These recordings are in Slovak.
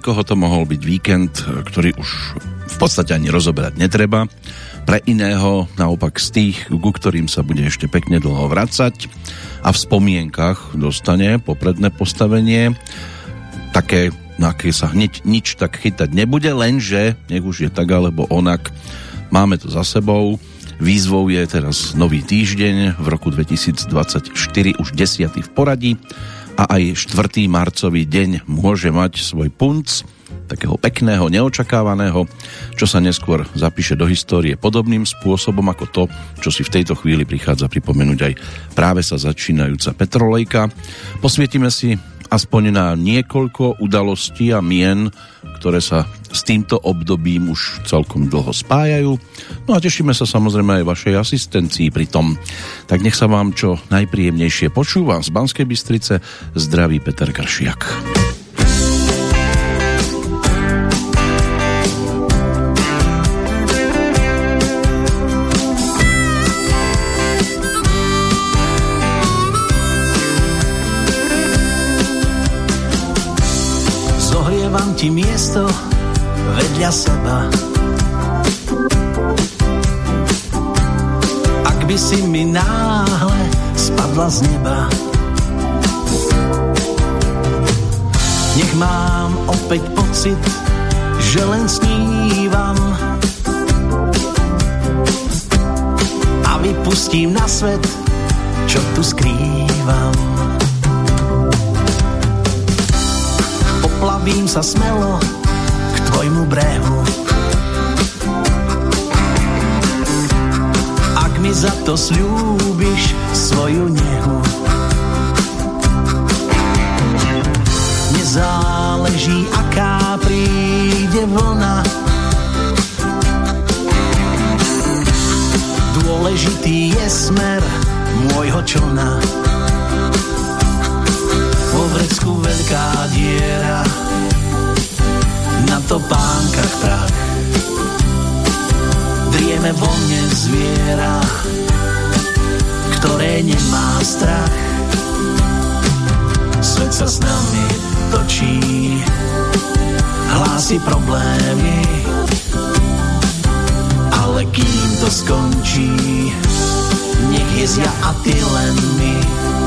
niekoho to mohol byť víkend, ktorý už v podstate ani rozoberať netreba. Pre iného naopak z tých, ku ktorým sa bude ešte pekne dlho vracať a v spomienkach dostane popredné postavenie také, na aké sa hneď nič tak chytať nebude, lenže, nech už je tak alebo onak, máme to za sebou. Výzvou je teraz nový týždeň v roku 2024, už 10. v poradí a aj 4. marcový deň môže mať svoj punc takého pekného, neočakávaného, čo sa neskôr zapíše do histórie podobným spôsobom ako to, čo si v tejto chvíli prichádza pripomenúť aj práve sa začínajúca Petrolejka. Posvietime si aspoň na niekoľko udalostí a mien, ktoré sa s týmto obdobím už celkom dlho spájajú. No a tešíme sa samozrejme aj vašej asistencii pri tom. Tak nech sa vám čo najpríjemnejšie počúva. Z Banskej Bystrice zdraví Peter Kršiak. Ti miesto vedľa seba. Ak by si mi náhle spadla z neba, nech mám opäť pocit, že len snívam a vypustím na svet, čo tu skrývam. Poplavím sa smelo k tvojmu brehu. Ak mi za to slúbiš svoju nehu. Nezáleží, aká príde vlna. Dôležitý je smer môjho člna veľká diera, na topánkach prach. Drieme vo mne zviera, ktoré nemá strach. Svet sa s nami točí, hlási problémy, ale kým to skončí, nech je zja a ty len my.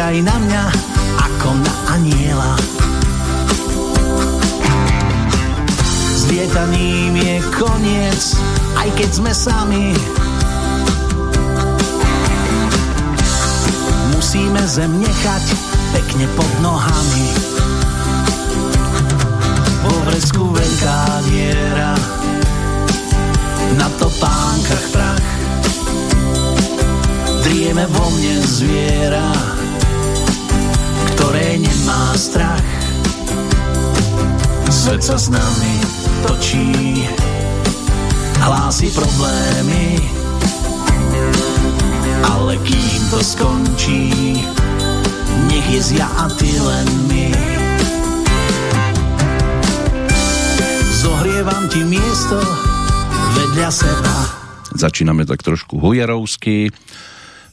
Nepozeraj na mňa ako na aniela. S lietaním je koniec, aj keď sme sami. Musíme zem nechať pekne pod nohami. Vo vresku veľká diera, na topánkach prach. Drieme vo mne zviera, ktoré nemá strach. Svet sa s nami točí, hlási problémy, ale kým to skončí, nech je zja a ty len my. Zohrievam ti miesto, vedľa seba. Začíname tak trošku hujerovsky,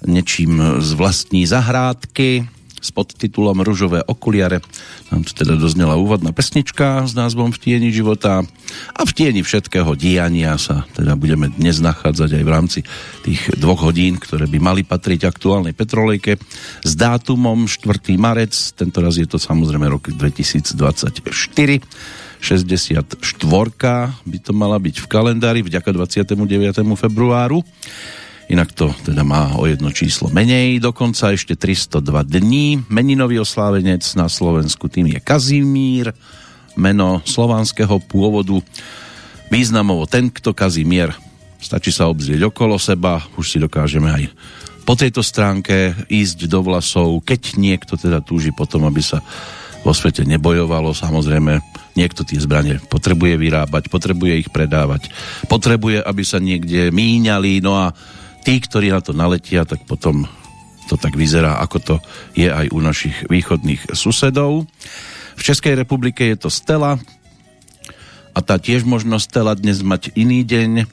nečím z vlastní zahrádky, s podtitulom Ružové okuliare. Nám tu teda doznela úvodná pesnička s názvom V tieni života a v tieni všetkého diania sa teda budeme dnes nachádzať aj v rámci tých dvoch hodín, ktoré by mali patriť aktuálnej petrolejke s dátumom 4. marec, tento raz je to samozrejme rok 2024 64 by to mala byť v kalendári vďaka 29. februáru. Inak to teda má o jedno číslo menej, dokonca ešte 302 dní. Meninový oslávenec na Slovensku tým je Kazimír, meno slovanského pôvodu. Významovo ten, kto Kazimier stačí sa obzrieť okolo seba, už si dokážeme aj po tejto stránke ísť do vlasov, keď niekto teda túži potom, aby sa vo svete nebojovalo, samozrejme niekto tie zbranie potrebuje vyrábať, potrebuje ich predávať, potrebuje, aby sa niekde míňali, no a tí, ktorí na to naletia, tak potom to tak vyzerá, ako to je aj u našich východných susedov. V Českej republike je to Stela, a tá tiež možno Stella dnes mať iný deň.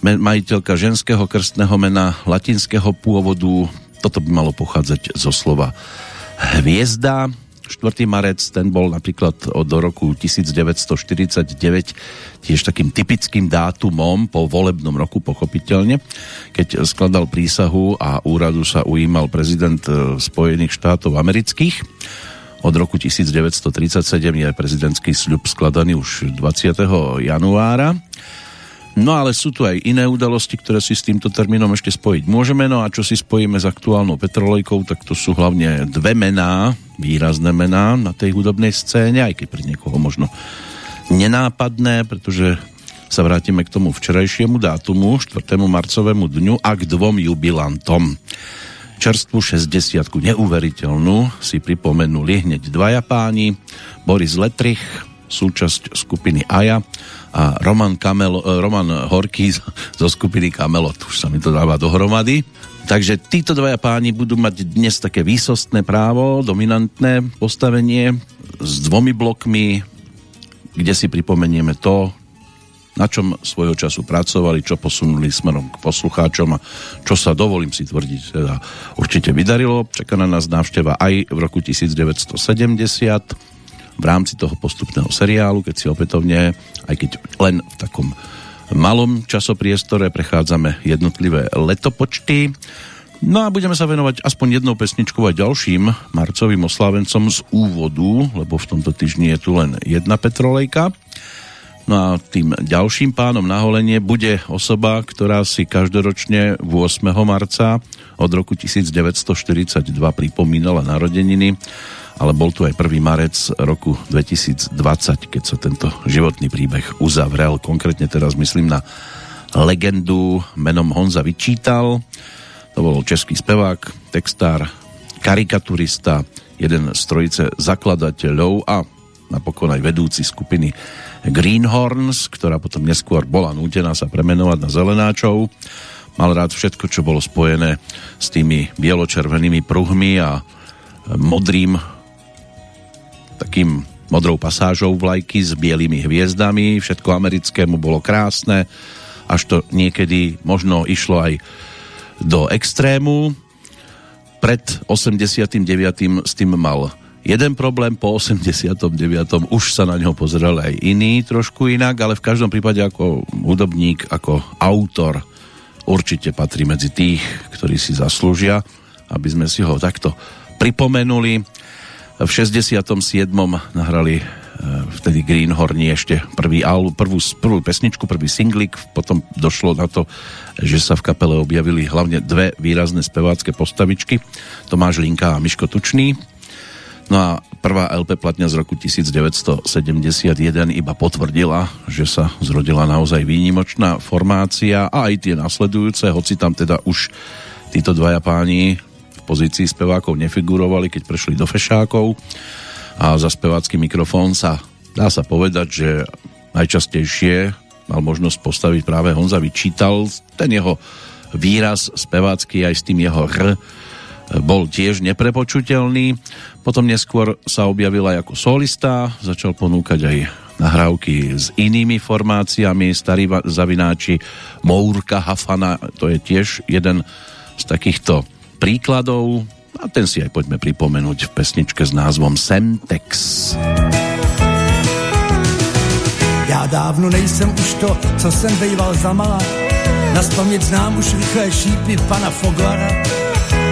Majiteľka ženského krstného mena latinského pôvodu. Toto by malo pochádzať zo slova hviezda. 4. marec, ten bol napríklad od roku 1949 tiež takým typickým dátumom po volebnom roku pochopiteľne, keď skladal prísahu a úradu sa ujímal prezident eh, Spojených štátov amerických. Od roku 1937 je prezidentský sľub skladaný už 20. januára. No ale sú tu aj iné udalosti, ktoré si s týmto termínom ešte spojiť môžeme. No a čo si spojíme s aktuálnou petrolejkou, tak to sú hlavne dve mená, výrazné mená na tej hudobnej scéne, aj keď pre niekoho možno nenápadné, pretože sa vrátime k tomu včerajšiemu dátumu, 4. marcovému dňu a k dvom jubilantom. Čerstvú 60 neuveriteľnú si pripomenuli hneď dvaja páni, Boris Letrich, súčasť skupiny Aja a Roman, Kamel, eh, Roman Horký zo skupiny Kamelot. Už sa mi to dáva dohromady. Takže títo dvaja páni budú mať dnes také výsostné právo, dominantné postavenie s dvomi blokmi, kde si pripomenieme to, na čom svojho času pracovali, čo posunuli smerom k poslucháčom a čo sa dovolím si tvrdiť, teda určite vydarilo. Čaká na nás návšteva aj v roku 1970 v rámci toho postupného seriálu, keď si opätovne, aj keď len v takom malom časopriestore prechádzame jednotlivé letopočty. No a budeme sa venovať aspoň jednou pesničkou aj ďalším marcovým oslávencom z úvodu, lebo v tomto týždni je tu len jedna Petrolejka. No a tým ďalším pánom na holenie bude osoba, ktorá si každoročne 8. marca od roku 1942 pripomínala narodeniny, ale bol tu aj 1. marec roku 2020, keď sa tento životný príbeh uzavrel. Konkrétne teraz myslím na legendu menom Honza Vyčítal. To bol český spevák, textár, karikaturista, jeden z trojice zakladateľov a napokon aj vedúci skupiny Greenhorns, ktorá potom neskôr bola nútená sa premenovať na Zelenáčov. Mal rád všetko, čo bolo spojené s tými bieločervenými pruhmi a modrým takým modrou pasážou vlajky s bielými hviezdami. Všetko americké mu bolo krásne, až to niekedy možno išlo aj do extrému. Pred 89. s tým mal Jeden problém po 89. už sa na ňo pozeral aj iný trošku inak, ale v každom prípade ako hudobník, ako autor určite patrí medzi tých, ktorí si zaslúžia, aby sme si ho takto pripomenuli. V 67. nahrali e, vtedy Greenhorni ešte prvý album, prvú, prvú pesničku, prvý singlik, potom došlo na to, že sa v kapele objavili hlavne dve výrazné spevácké postavičky, Tomáš Linka a Miško Tučný, No a prvá LP platňa z roku 1971 iba potvrdila, že sa zrodila naozaj výnimočná formácia a aj tie nasledujúce, hoci tam teda už títo dvaja páni v pozícii spevákov nefigurovali, keď prešli do fešákov. A za spevácky mikrofón sa dá sa povedať, že najčastejšie mal možnosť postaviť práve Honza Vyčítal, ten jeho výraz spevácky aj s tým jeho hr bol tiež neprepočutelný. Potom neskôr sa objavil aj ako solista, začal ponúkať aj nahrávky s inými formáciami, starí zavináči Mourka Hafana, to je tiež jeden z takýchto príkladov a ten si aj poďme pripomenúť v pesničke s názvom Semtex. Já dávno nejsem už to, co jsem bejval za malá. Na znám už rychlé šípy pana Foglara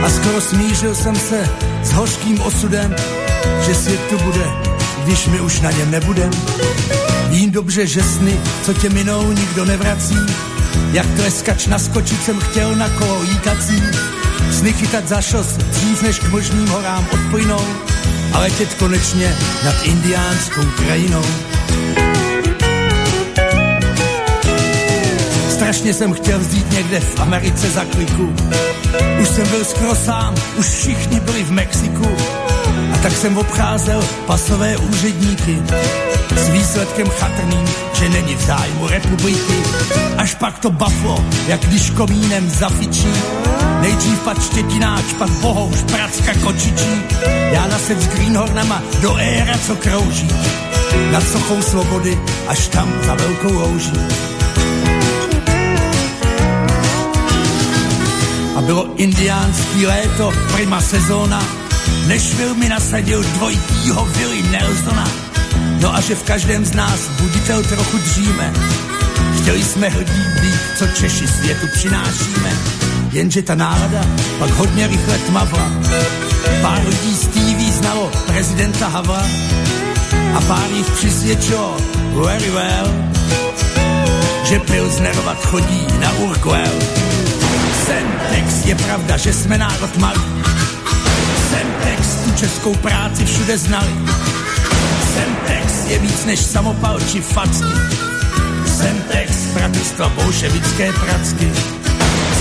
a skoro smířil jsem se s hořkým osudem, že svět tu bude, když my už na něm nebudem. Vím dobře, že sny, co tě minou, nikdo nevrací, jak treskač naskočit jsem chtěl na kolo jíkací, sny chytat za šos dřív než k možným horám odpojnou a letět konečně nad indiánskou krajinou. Strašně jsem chtěl vzít někde v Americe za kliku. Už jsem byl skoro sám, už všichni byli v Mexiku. Tak jsem obcházel pasové úředníky s výsledkem chatrným, že není v zájmu republiky. Až pak to baflo, jak když komínem zafičí. Nejdřív pak štětináč, pak bohouš, pracka kočičí. Já zase s Greenhornama do éra, co krouží. Nad sochou svobody, až tam za velkou louží. A bylo indiánský léto, prima sezóna, než mi nasadil dvojitýho Willy Nelsona. No a že v každém z nás buditel trochu dříme, chtěli jsme hrdí být, co Češi světu přinášíme. Jenže ta nálada pak hodně rychle tmavla. Pár lidí z TV znalo prezidenta Havla a pár jich přisvědčilo very well, že Pilsnerovat chodí na Urquell. Semtex je pravda, že jsme národ malý. Semtex českou práci všude znali. Semtex je víc než samopal či facky. Semtex bratrstva bolševické pracky.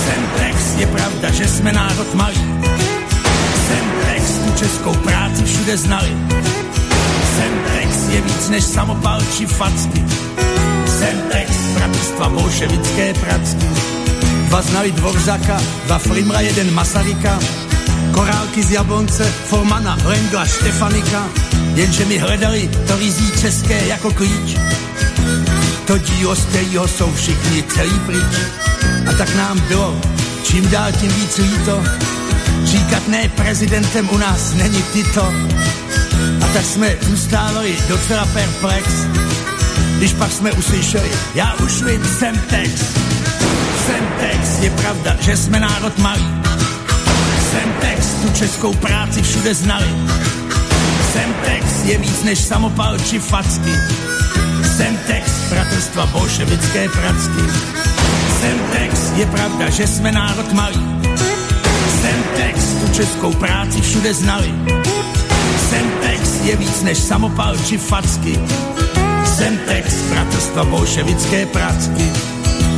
Semtex je pravda, že jsme národ malý. Semtex tu českou práci všude znali. Semtex je víc než samopal či facky. Semtex bratrstva bolševické pracky. Dva znali Dvorzaka, dva Flimra, jeden Masaryka. Korálky z Jablonce, Formana, Lengla, Štefanika. Jenže mi hledali to rizí české jako klíč. To dílo, z kterého jsou všichni celý pryč. A tak nám bylo čím dál tím víc líto. Říkat ne prezidentem u nás není tyto. A tak jsme zůstávali docela perplex, když pak jsme uslyšeli, já už vím, jsem text. Semtex, je pravda, že jsme národ malý. Semtex, tu českou práci všude znali. Semtex je víc než samopal či facky. Semtex, bratrstva bolševické pracky. Semtex, je pravda, že jsme národ malý. Semtex, tu českou práci všude znali. Semtex je víc než samopal či facky. Semtex, bratrstva bolševické pracky.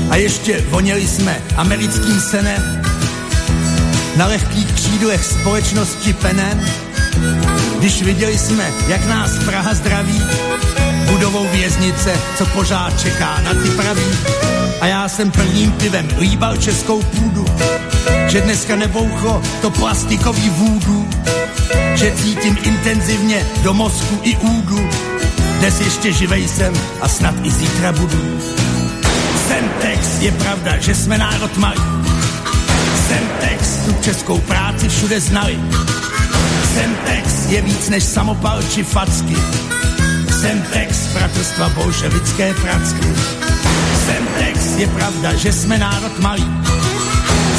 A ještě voněli jsme americkým senem na lehkých křídlech společnosti penem, když viděli jsme, jak nás Praha zdraví, budovou věznice, co pořád čeká na ty praví. A já jsem prvním pivem líbal českou půdu, že dneska nebouchlo to plastikový vůdu, že cítím intenzivně do mozku i údu. Dnes ještě živej jsem a snad i zítra budu. Semtex, je pravda, že jsme národ malý. Semtex, tu českou práci všude znali. Semtex je víc než samopal či facky. Semtex, bratrstva bolševické pracky. Semtex, je pravda, že jsme národ malý.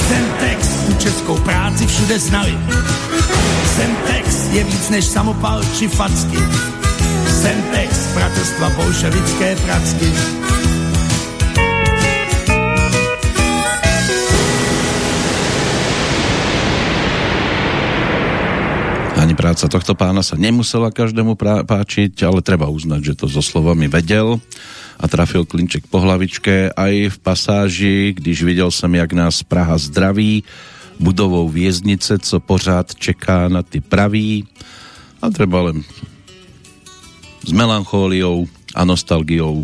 Semtex, tu českou práci všude znali. Semtex je víc než samopal či facky. Semtex, bratrstva bolševické pracky. Práca tohto pána sa nemusela každému páčiť, ale treba uznať, že to so slovami vedel a trafil klinček po hlavičke aj v pasáži, když videl som, jak nás Praha zdraví, budovou věznice, co pořád čeká na ty praví. A treba len s melanchóliou a nostalgiou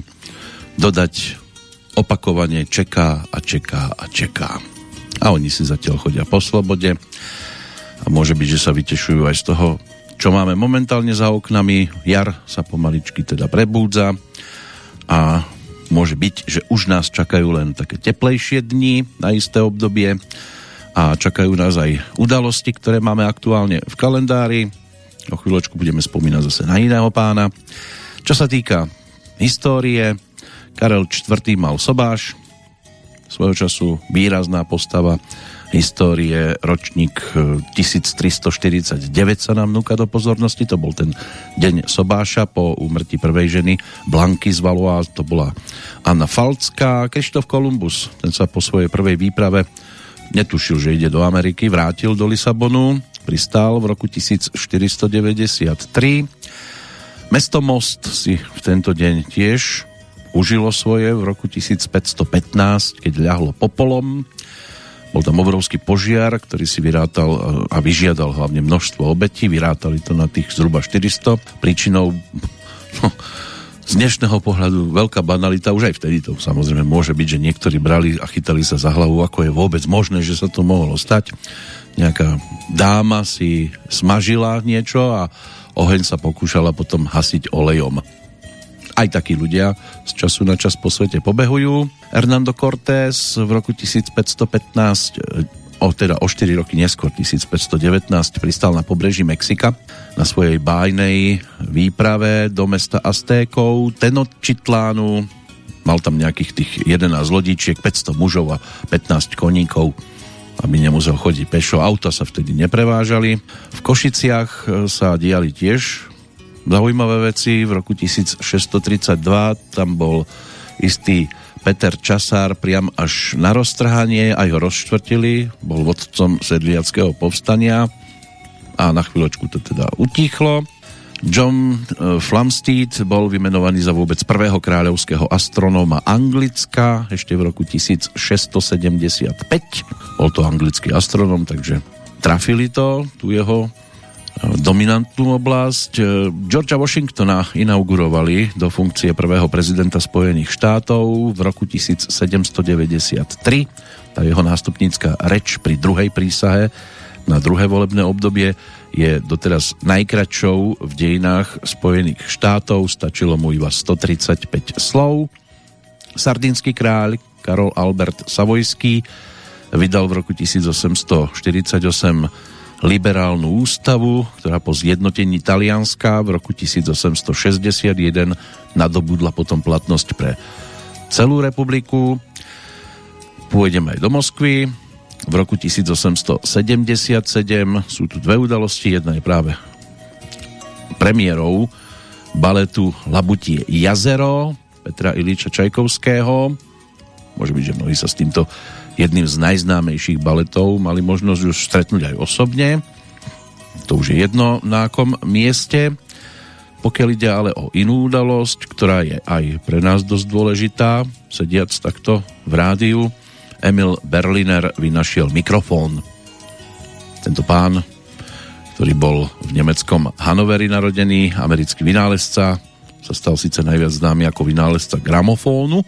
dodať opakovanie čeká a čeká a čeká. A oni si zatiaľ chodia po slobode môže byť, že sa vytešujú aj z toho, čo máme momentálne za oknami. Jar sa pomaličky teda prebúdza a môže byť, že už nás čakajú len také teplejšie dni na isté obdobie a čakajú nás aj udalosti, ktoré máme aktuálne v kalendári. O chvíľočku budeme spomínať zase na iného pána. Čo sa týka histórie, Karel IV. mal sobáš, svojho času výrazná postava histórie, ročník 1349 e, sa nám núka do pozornosti, to bol ten deň Sobáša po úmrtí prvej ženy Blanky z Valois, to bola Anna Falcká, Krištof Kolumbus, ten sa po svojej prvej výprave netušil, že ide do Ameriky, vrátil do Lisabonu, pristál v roku 1493. Mesto Most si v tento deň tiež užilo svoje v roku 1515, keď ľahlo popolom. Bol tam obrovský požiar, ktorý si vyrátal e, a vyžiadal hlavne množstvo obetí. Vyrátali to na tých zhruba 400. Príčinou no, z dnešného pohľadu veľká banalita, už aj vtedy to samozrejme môže byť, že niektorí brali a chytali sa za hlavu, ako je vôbec možné, že sa to mohlo stať. Nejaká dáma si smažila niečo a oheň sa pokúšala potom hasiť olejom. Aj takí ľudia z času na čas po svete pobehujú. Hernando Cortés v roku 1515 o, teda o 4 roky neskôr, 1519, pristal na pobreží Mexika na svojej bájnej výprave do mesta Aztékov, Tenochtitlánu. Mal tam nejakých tých 11 lodíčiek, 500 mužov a 15 koníkov aby nemusel chodiť pešo. Auta sa vtedy neprevážali. V Košiciach e, sa diali tiež zaujímavé veci. V roku 1632 tam bol istý Peter Časár priam až na roztrhanie, aj ho rozštvrtili, bol vodcom sedliackého povstania a na chvíľočku to teda utichlo. John e, Flamsteed bol vymenovaný za vôbec prvého kráľovského astronóma Anglicka ešte v roku 1675. Bol to anglický astronóm, takže trafili to, tu jeho dominantnú oblasť. E, Georgia Washingtona inaugurovali do funkcie prvého prezidenta Spojených štátov v roku 1793. Tá jeho nástupnícka reč pri druhej prísahe na druhé volebné obdobie je doteraz najkračšou v dejinách Spojených štátov, stačilo mu iba 135 slov. Sardínsky kráľ Karol Albert Savojský vydal v roku 1848 liberálnu ústavu, ktorá po zjednotení Talianska v roku 1861 nadobudla potom platnosť pre celú republiku. Pôjdeme aj do Moskvy v roku 1877. Sú tu dve udalosti, jedna je práve premiérou baletu Labutie jazero Petra Iliča Čajkovského. Môže byť, že mnohí sa s týmto jedným z najznámejších baletov mali možnosť už stretnúť aj osobne. To už je jedno na akom mieste. Pokiaľ ide ale o inú udalosť, ktorá je aj pre nás dosť dôležitá, sediac takto v rádiu, Emil Berliner vynašiel mikrofón. Tento pán, ktorý bol v nemeckom Hanoveri narodený, americký vynálezca, sa stal síce najviac známy ako vynálezca gramofónu,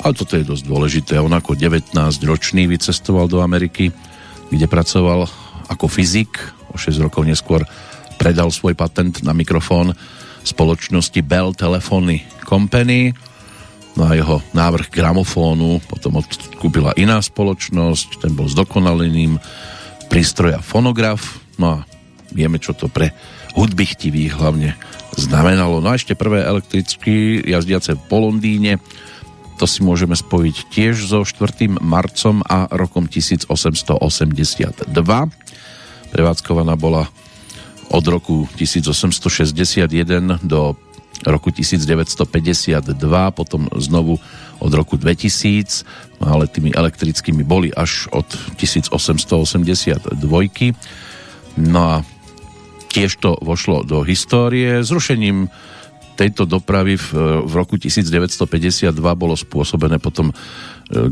ale toto je dosť dôležité. On ako 19-ročný vycestoval do Ameriky, kde pracoval ako fyzik. O 6 rokov neskôr predal svoj patent na mikrofón spoločnosti Bell Telephony Company No a jeho návrh gramofónu potom odkúpila iná spoločnosť, ten bol zdokonaleným prístroja fonograf, no a vieme, čo to pre hudby hlavne znamenalo. No a ešte prvé elektricky jazdiace po Londýne, to si môžeme spojiť tiež so 4. marcom a rokom 1882. Prevádzkovaná bola od roku 1861 do roku 1952, potom znovu od roku 2000, no ale tými elektrickými boli až od 1882. No a tiež to vošlo do histórie. Zrušením tejto dopravy v, v roku 1952 bolo spôsobené potom e,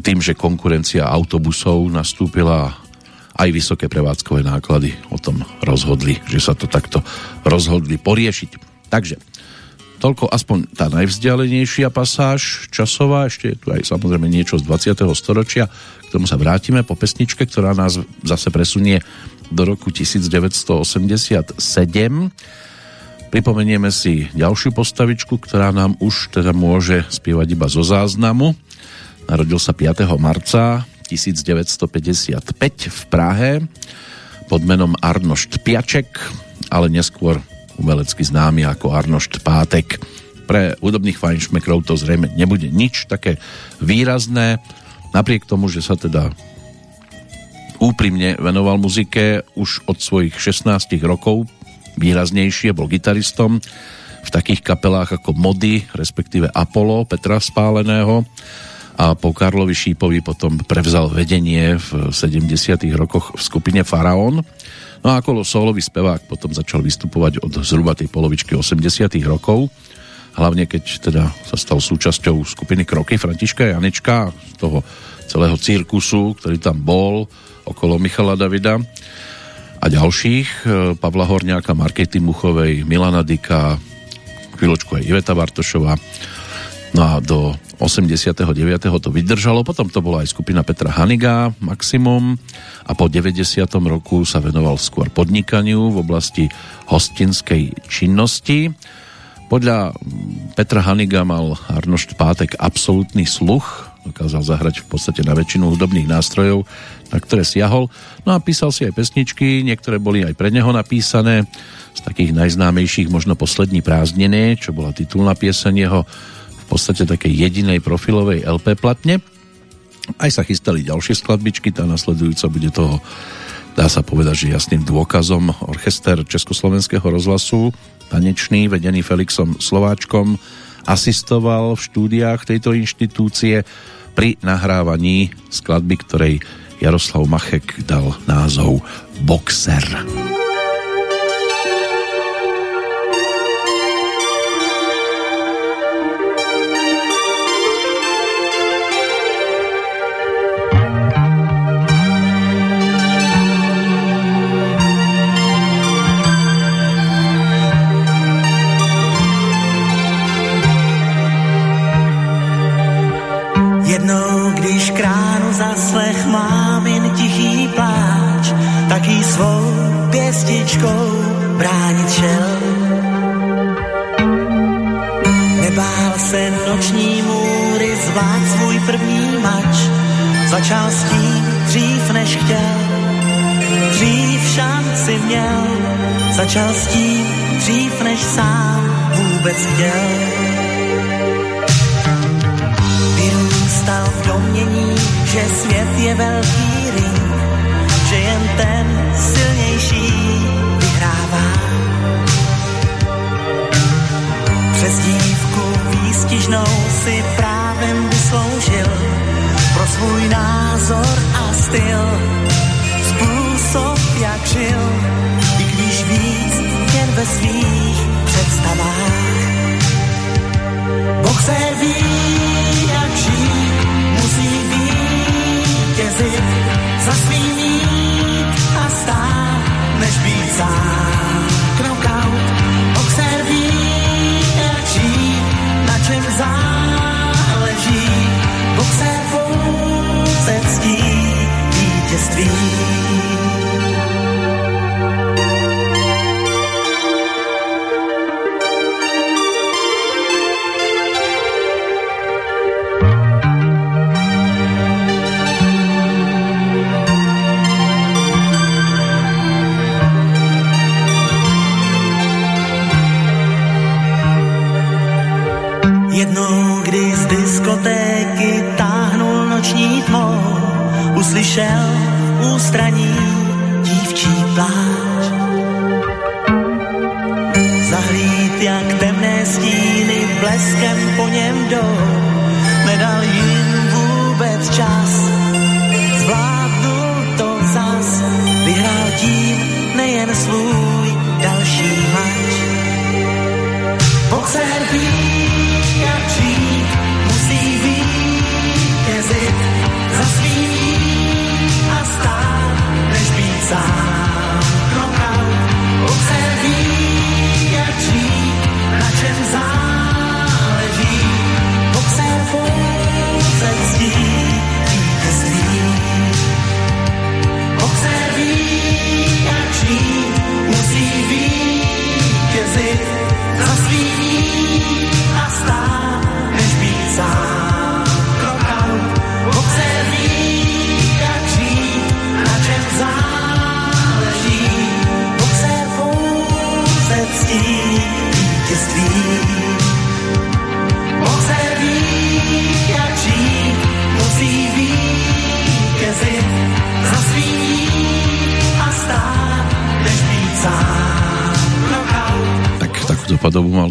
tým, že konkurencia autobusov nastúpila aj vysoké prevádzkové náklady o tom rozhodli, že sa to takto rozhodli poriešiť. Takže Toľko aspoň tá najvzdialenejšia pasáž časová, ešte je tu aj samozrejme niečo z 20. storočia, k tomu sa vrátime po pesničke, ktorá nás zase presunie do roku 1987. Pripomenieme si ďalšiu postavičku, ktorá nám už teda môže spievať iba zo záznamu. Narodil sa 5. marca 1955 v Prahe pod menom Arnošt Piaček, ale neskôr umelecky známy ako Arnošt Pátek. Pre údobných fajnšmekrov to zrejme nebude nič také výrazné, napriek tomu, že sa teda úprimne venoval muzike už od svojich 16 rokov, výraznejšie, bol gitaristom v takých kapelách ako Mody, respektíve Apollo Petra Spáleného. A po Karlovi Šípovi potom prevzal vedenie v 70 rokoch v skupine Faraón. No a ako solový spevák potom začal vystupovať od zhruba tej polovičky 80 rokov. Hlavne keď teda sa stal súčasťou skupiny Kroky Františka Janečka, z toho celého cirkusu, ktorý tam bol okolo Michala Davida a ďalších, e, Pavla Horňáka, Markety Muchovej, Milana Dika, chvíľočku aj Iveta Bartošová. No a do 89. to vydržalo, potom to bola aj skupina Petra Haniga, Maximum a po 90. roku sa venoval skôr podnikaniu v oblasti hostinskej činnosti. Podľa Petra Haniga mal Arnošt Pátek absolútny sluch, dokázal zahrať v podstate na väčšinu hudobných nástrojov, na ktoré siahol. No a písal si aj pesničky, niektoré boli aj pre neho napísané, z takých najznámejších možno Poslední prázdniny, čo bola titulná pieseň jeho v podstate takej jedinej profilovej LP platne. Aj sa chystali ďalšie skladbičky, tá nasledujúca bude toho dá sa povedať, že jasným dôkazom orchester Československého rozhlasu tanečný, vedený Felixom Slováčkom, asistoval v štúdiách tejto inštitúcie pri nahrávaní skladby, ktorej Jaroslav Machek dal názov Boxer. Boxer. Noční můry zvát svůj první mač, začal s tím dřív než chtěl, dřív šanci měl, začal s tím dřív než sám vůbec chtěl. Vyrůstal v domění, že svět je velký ring, že jen ten silnější vyhrává. Přes dívku výstižnou si právem vysloužil pro svůj názor a styl. Způsob, jak žil, i když víc jen ve svých představách. Boxer ví, jak žít, musí vítězit za svým než být sám. Knockout, ví, jak žít, na čem záleží. Boxer pouze ctí vítězství. Uslyšel ústraní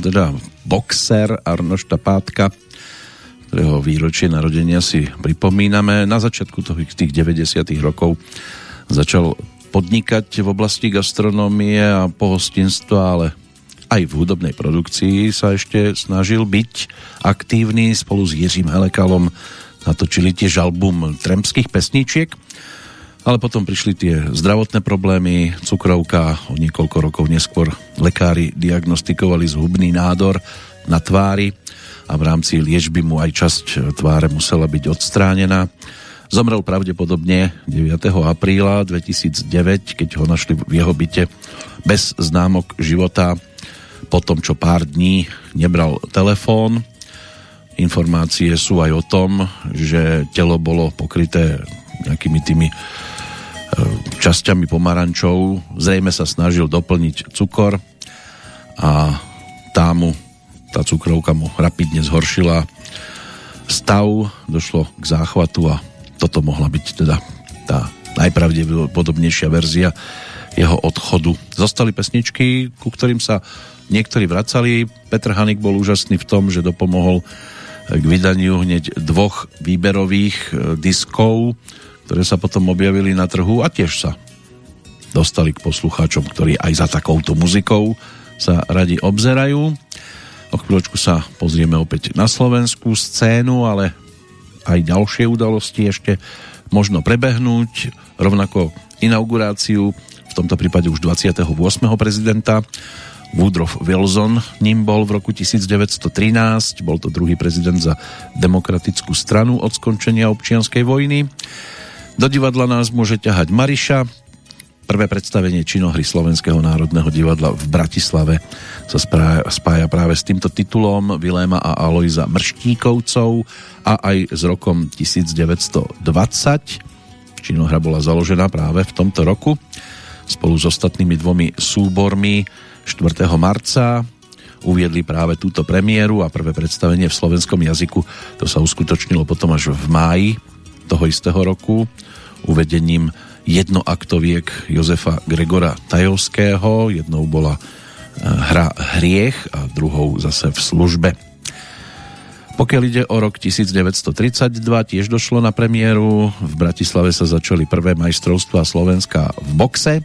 teda boxer Arnošta Pátka, ktorého výročie narodenia si pripomíname. Na začiatku tých 90 rokov začal podnikať v oblasti gastronómie a pohostinstva, ale aj v hudobnej produkcii sa ešte snažil byť aktívny. Spolu s Jiřím Helekalom natočili tiež album tremských pesníčiek, ale potom prišli tie zdravotné problémy, cukrovka, o niekoľko rokov neskôr lekári diagnostikovali zhubný nádor na tvári a v rámci liečby mu aj časť tváre musela byť odstránená. Zomrel pravdepodobne 9. apríla 2009, keď ho našli v jeho byte bez známok života po tom, čo pár dní nebral telefón. Informácie sú aj o tom, že telo bolo pokryté nejakými tými časťami pomarančov. Zrejme sa snažil doplniť cukor a tá mu tá cukrovka mu rapidne zhoršila stav, došlo k záchvatu a toto mohla byť teda tá najpravdepodobnejšia verzia jeho odchodu. Zostali pesničky, ku ktorým sa niektorí vracali. Petr Hanik bol úžasný v tom, že dopomohol k vydaniu hneď dvoch výberových e, diskov, ktoré sa potom objavili na trhu a tiež sa dostali k poslucháčom, ktorí aj za takouto muzikou sa radi obzerajú. O chvíľočku sa pozrieme opäť na slovenskú scénu, ale aj ďalšie udalosti ešte možno prebehnúť, rovnako inauguráciu, v tomto prípade už 28. prezidenta. Woodrow Wilson ním bol v roku 1913, bol to druhý prezident za demokratickú stranu od skončenia občianskej vojny. Do divadla nás môže ťahať Mariša, Prvé predstavenie činohry Slovenského národného divadla v Bratislave sa spája práve s týmto titulom Viléma a Alojza Mrštíkovcov a aj s rokom 1920. Činohra bola založená práve v tomto roku spolu s ostatnými dvomi súbormi 4. marca uviedli práve túto premiéru a prvé predstavenie v slovenskom jazyku to sa uskutočnilo potom až v máji toho istého roku uvedením jednoaktoviek Jozefa Gregora Tajovského. Jednou bola e, hra Hriech a druhou zase v službe. Pokiaľ ide o rok 1932, tiež došlo na premiéru. V Bratislave sa začali prvé majstrovstvá Slovenska v boxe.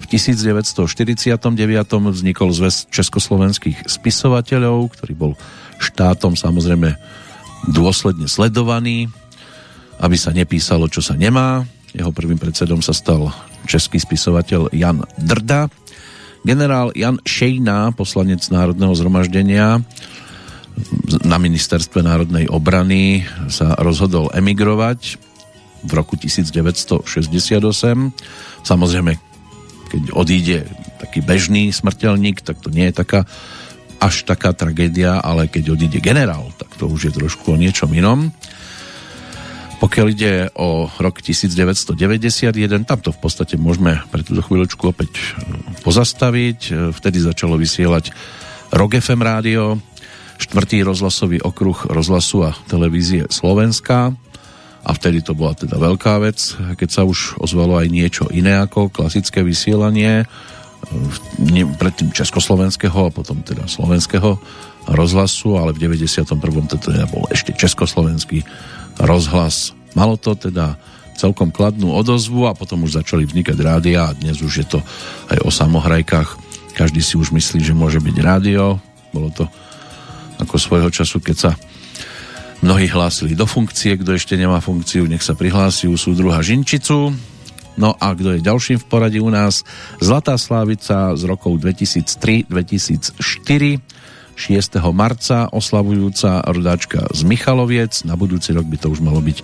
V 1949 vznikol zväz československých spisovateľov, ktorý bol štátom samozrejme dôsledne sledovaný, aby sa nepísalo, čo sa nemá. Jeho prvým predsedom sa stal český spisovateľ Jan Drda. Generál Jan Šejna, poslanec Národného zhromaždenia na ministerstve národnej obrany sa rozhodol emigrovať v roku 1968. Samozrejme, keď odíde taký bežný smrteľník, tak to nie je taká až taká tragédia, ale keď odíde generál, tak to už je trošku o niečom inom. Pokiaľ ide o rok 1991, tam to v podstate môžeme pre túto chvíľočku opäť e, pozastaviť. E, vtedy začalo vysielať Rock FM rádio, štvrtý rozhlasový okruh rozhlasu a televízie Slovenska a vtedy to bola teda veľká vec, keď sa už ozvalo aj niečo iné ako klasické vysielanie e, predtým československého a potom teda slovenského rozhlasu, ale v 91. to teda bol ešte československý rozhlas. Malo to teda celkom kladnú odozvu a potom už začali vznikať rádia a dnes už je to aj o samohrajkách. Každý si už myslí, že môže byť rádio. Bolo to ako svojho času, keď sa mnohí hlásili do funkcie, kto ešte nemá funkciu, nech sa prihlási u súdruha Žinčicu. No a kto je ďalším v poradí u nás? Zlatá Slávica z rokov 2003-2004 6. marca oslavujúca rodáčka z Michaloviec. Na budúci rok by to už malo byť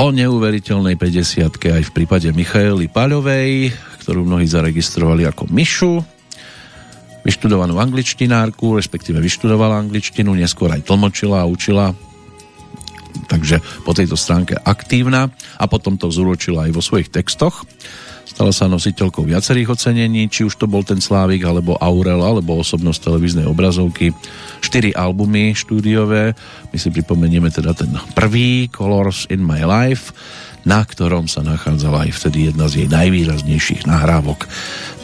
o neuveriteľnej 50 aj v prípade Michaely Paľovej, ktorú mnohí zaregistrovali ako Mišu. Vyštudovanú angličtinárku, respektíve vyštudovala angličtinu, neskôr aj tlmočila a učila takže po tejto stránke aktívna a potom to zúročila aj vo svojich textoch. Stala sa nositeľkou viacerých ocenení, či už to bol ten Slávik, alebo Aurel, alebo osobnosť televíznej obrazovky. Štyri albumy štúdiové, my si pripomenieme teda ten prvý, Colors in my life, na ktorom sa nachádzala aj vtedy jedna z jej najvýraznejších nahrávok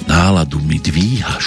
Náladu mi dvíhaš.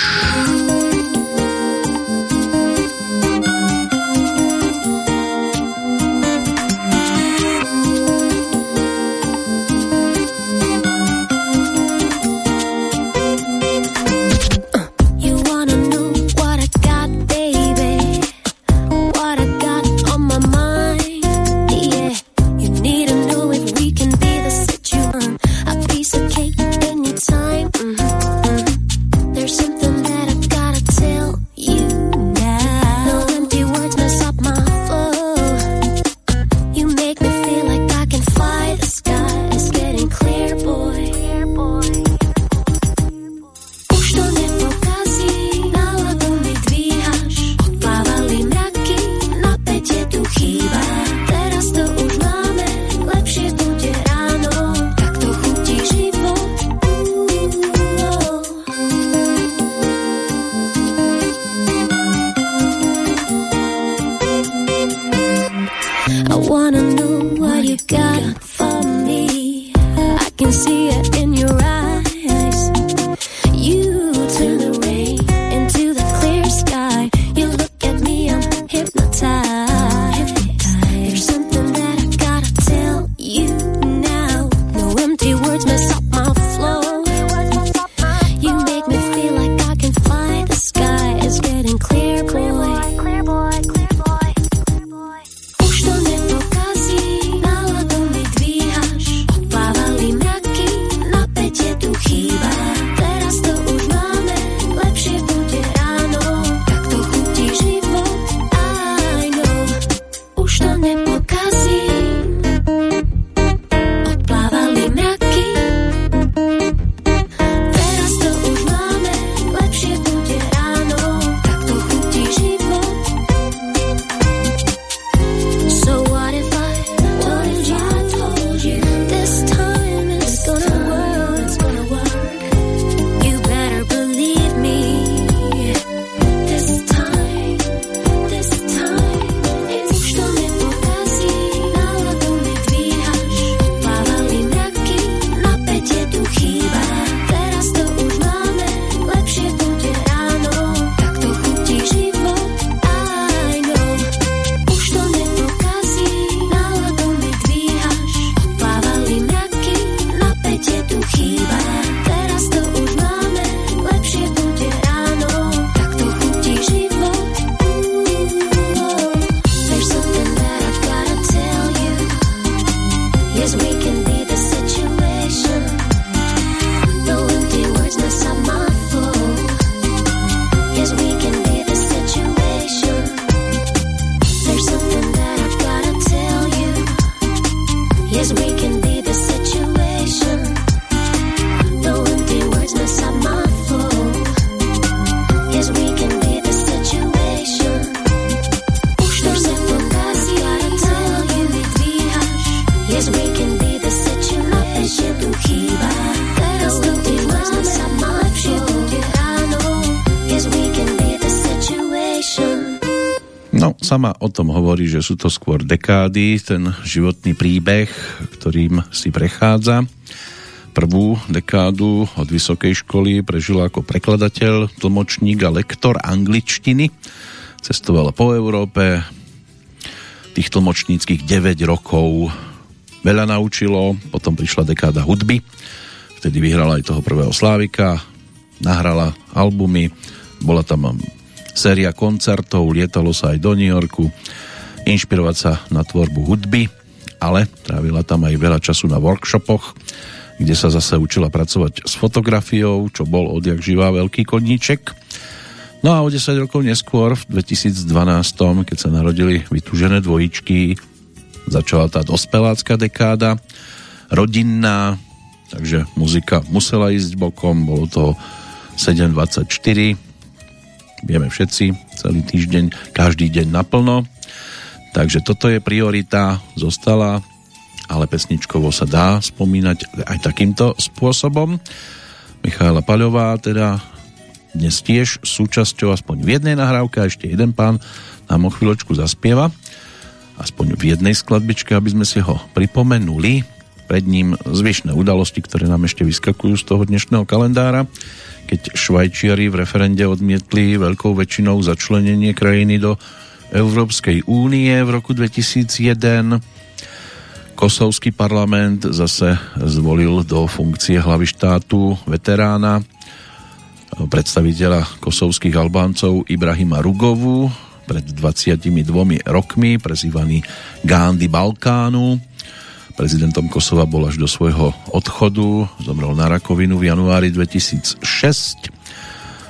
Tom hovorí, že sú to skôr dekády, ten životný príbeh, ktorým si prechádza. Prvú dekádu od vysokej školy prežil ako prekladateľ, tlmočník a lektor angličtiny. Cestoval po Európe. Tých tlmočníckých 9 rokov veľa naučilo. Potom prišla dekáda hudby. Vtedy vyhrala aj toho prvého Slávika. Nahrala albumy. Bola tam séria koncertov, lietalo sa aj do New Yorku, inšpirovať sa na tvorbu hudby, ale trávila tam aj veľa času na workshopoch, kde sa zase učila pracovať s fotografiou, čo bol odjak živá veľký koníček. No a o 10 rokov neskôr, v 2012, keď sa narodili vytúžené dvojičky, začala tá dospelácka dekáda, rodinná, takže muzika musela ísť bokom, bolo to 7.24, vieme všetci, celý týždeň, každý deň naplno. Takže toto je priorita, zostala, ale pesničkovo sa dá spomínať aj takýmto spôsobom. Michála Paľová teda dnes tiež súčasťou aspoň v jednej nahrávke a ešte jeden pán nám o chvíľočku zaspieva aspoň v jednej skladbičke, aby sme si ho pripomenuli pred ním zvyšné udalosti, ktoré nám ešte vyskakujú z toho dnešného kalendára keď Švajčiari v referende odmietli veľkou väčšinou začlenenie krajiny do Európskej únie v roku 2001. Kosovský parlament zase zvolil do funkcie hlavy štátu veterána predstaviteľa kosovských Albáncov Ibrahima Rugovu pred 22 rokmi, prezývaný Gandhi Balkánu Prezidentom Kosova bol až do svojho odchodu, zomrel na rakovinu v januári 2006.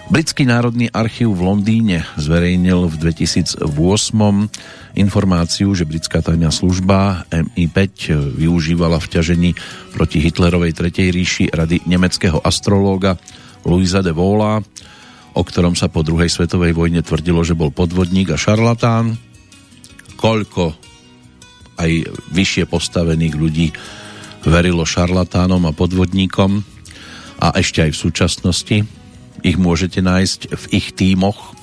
Britský národný archív v Londýne zverejnil v 2008 informáciu, že britská tajná služba MI5 využívala v ťažení proti Hitlerovej Tretej ríši rady nemeckého astrológa Luisa de Vola, o ktorom sa po druhej svetovej vojne tvrdilo, že bol podvodník a šarlatán. Koľko aj vyššie postavených ľudí verilo šarlatánom a podvodníkom a ešte aj v súčasnosti. Ich môžete nájsť v ich tímoch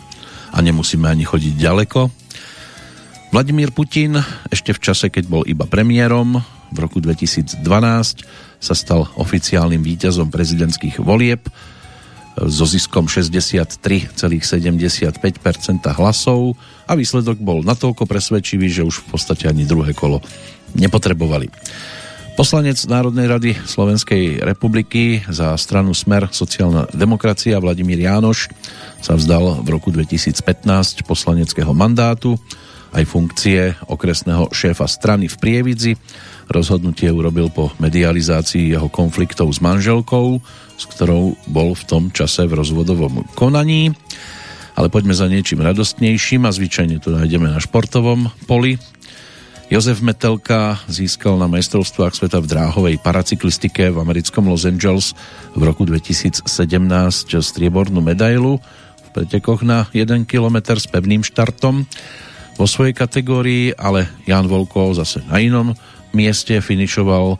a nemusíme ani chodiť ďaleko. Vladimír Putin ešte v čase, keď bol iba premiérom v roku 2012 sa stal oficiálnym víťazom prezidentských volieb so ziskom 63,75% hlasov a výsledok bol natoľko presvedčivý, že už v podstate ani druhé kolo nepotrebovali. Poslanec Národnej rady Slovenskej republiky za stranu Smer sociálna demokracia Vladimír Jánoš sa vzdal v roku 2015 poslaneckého mandátu aj funkcie okresného šéfa strany v Prievidzi. Rozhodnutie urobil po medializácii jeho konfliktov s manželkou, s ktorou bol v tom čase v rozvodovom konaní. Ale poďme za niečím radostnejším a zvyčajne to nájdeme na športovom poli. Jozef Metelka získal na majstrovstvách sveta v dráhovej paracyklistike v americkom Los Angeles v roku 2017 striebornú medailu v pretekoch na 1 km s pevným štartom vo svojej kategórii, ale Jan Volkov zase na inom mieste finišoval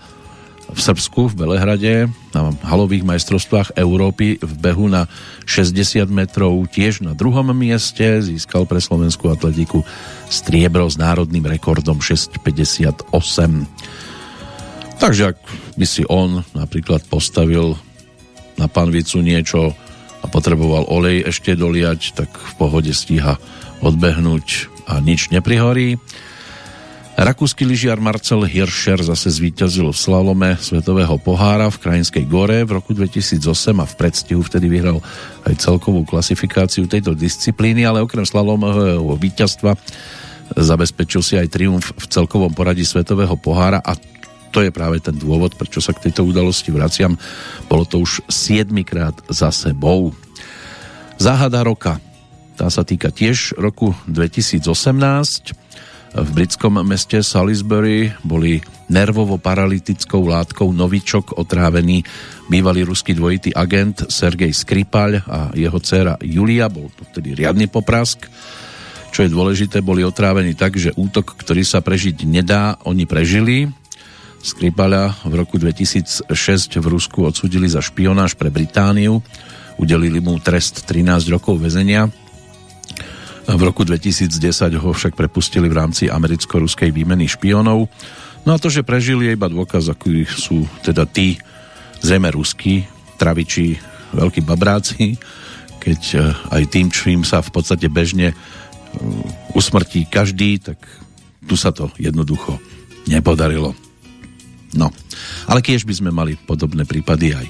v Srbsku, v Belehrade, na halových majstrovstvách Európy v behu na 60 metrov, tiež na druhom mieste, získal pre slovenskú atletiku striebro s národným rekordom 6,58. Takže ak by si on napríklad postavil na panvicu niečo a potreboval olej ešte doliať, tak v pohode stíha odbehnúť a nič neprihorí. Rakúsky lyžiar Marcel Hirscher zase zvíťazil v slalome Svetového pohára v Krajinskej gore v roku 2008 a v predstihu vtedy vyhral aj celkovú klasifikáciu tejto disciplíny, ale okrem slalomového víťazstva zabezpečil si aj triumf v celkovom poradí Svetového pohára a to je práve ten dôvod, prečo sa k tejto udalosti vraciam. Bolo to už 7 krát za sebou. Záhada roka. Tá sa týka tiež roku 2018 v britskom meste Salisbury boli nervovo-paralytickou látkou novičok otrávený bývalý ruský dvojitý agent Sergej Skripal a jeho dcéra Julia, bol to vtedy riadny poprask. Čo je dôležité, boli otrávení tak, že útok, ktorý sa prežiť nedá, oni prežili. Skripala v roku 2006 v Rusku odsudili za špionáž pre Britániu, udelili mu trest 13 rokov väzenia v roku 2010 ho však prepustili v rámci americko-ruskej výmeny špionov. No a to, že prežili je iba dôkaz, akí sú teda tí zrejme ruskí, traviči, veľkí babráci, keď eh, aj tým, čím sa v podstate bežne eh, usmrtí každý, tak tu sa to jednoducho nepodarilo. No, ale kiež by sme mali podobné prípady aj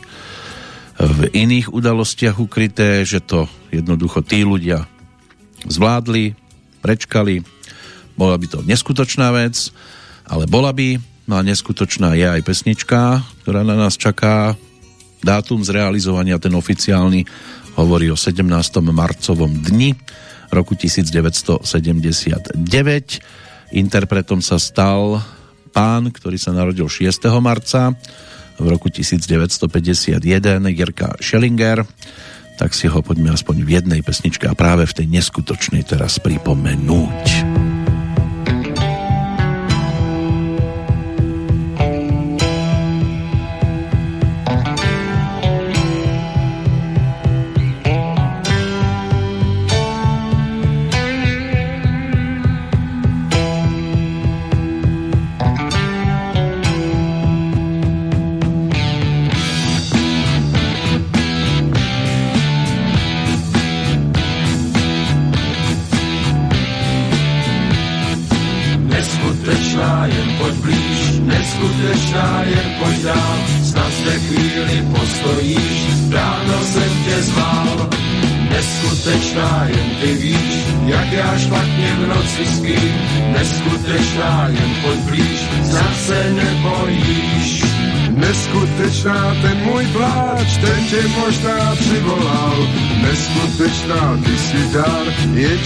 v iných udalostiach ukryté, že to jednoducho tí ľudia zvládli, prečkali. Bola by to neskutočná vec, ale bola by, no a neskutočná je aj pesnička, ktorá na nás čaká. Dátum zrealizovania, ten oficiálny, hovorí o 17. marcovom dni roku 1979. Interpretom sa stal pán, ktorý sa narodil 6. marca v roku 1951, Jirka Schellinger tak si ho poďme aspoň v jednej pesničke a práve v tej neskutočnej teraz pripomenúť.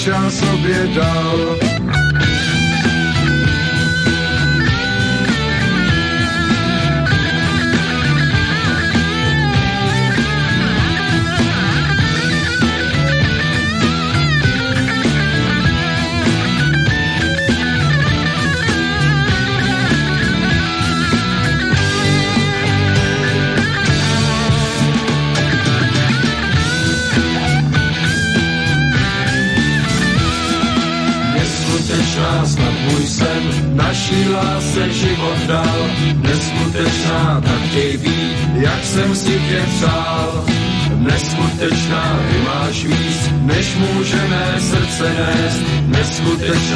Čas sobie dal.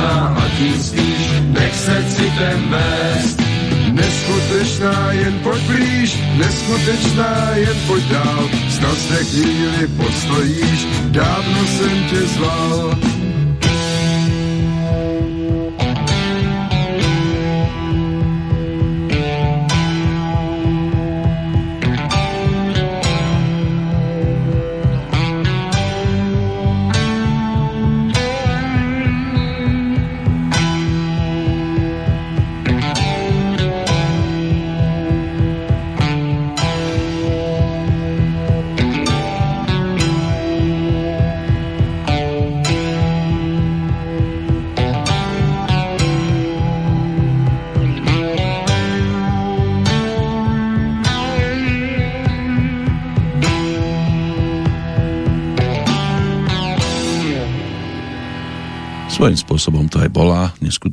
A tím spíš, nech se citem vést. Neskutečná, jen pojď blíž, neskutečná, jen pojď dál. Snad se chvíli postojíš, dávno jsem tě zval.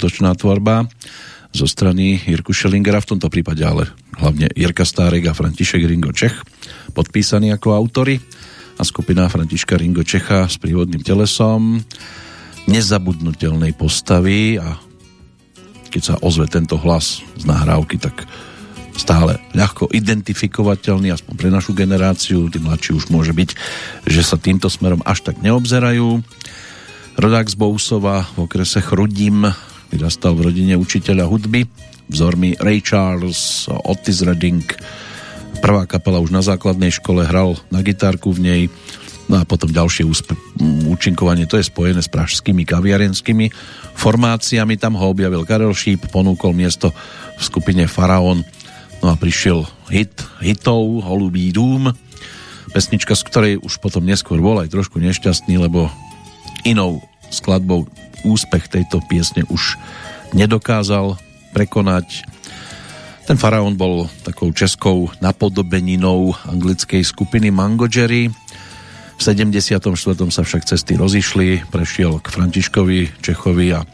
Bola neskutočná tvorba zo strany Jirku Schellingera, v tomto prípade ale hlavne Jirka Stárek a František Ringo Čech, podpísaní ako autory a skupina Františka Ringo Čecha s prívodným telesom nezabudnutelnej postavy a keď sa ozve tento hlas z nahrávky, tak stále ľahko identifikovateľný, aspoň pre našu generáciu, tým mladší už môže byť, že sa týmto smerom až tak neobzerajú. Rodák z Bousova v okrese Chrudim vyrastal v rodine učiteľa hudby, vzormi Ray Charles, Otis Redding. Prvá kapela už na základnej škole hral na gitárku v nej, no a potom ďalšie úspe- účinkovanie, to je spojené s pražskými kaviarenskými formáciami. Tam ho objavil Karel Šíp, ponúkol miesto v skupine Faraón, no a prišiel hit hitov, Holubý dům, pesnička, z ktorej už potom neskôr bol aj trošku nešťastný, lebo inou skladbou úspech tejto piesne už nedokázal prekonať. Ten faraón bol takou českou napodobeninou anglickej skupiny Mango Jerry. V 74. sa však cesty rozišli, prešiel k Františkovi Čechovi a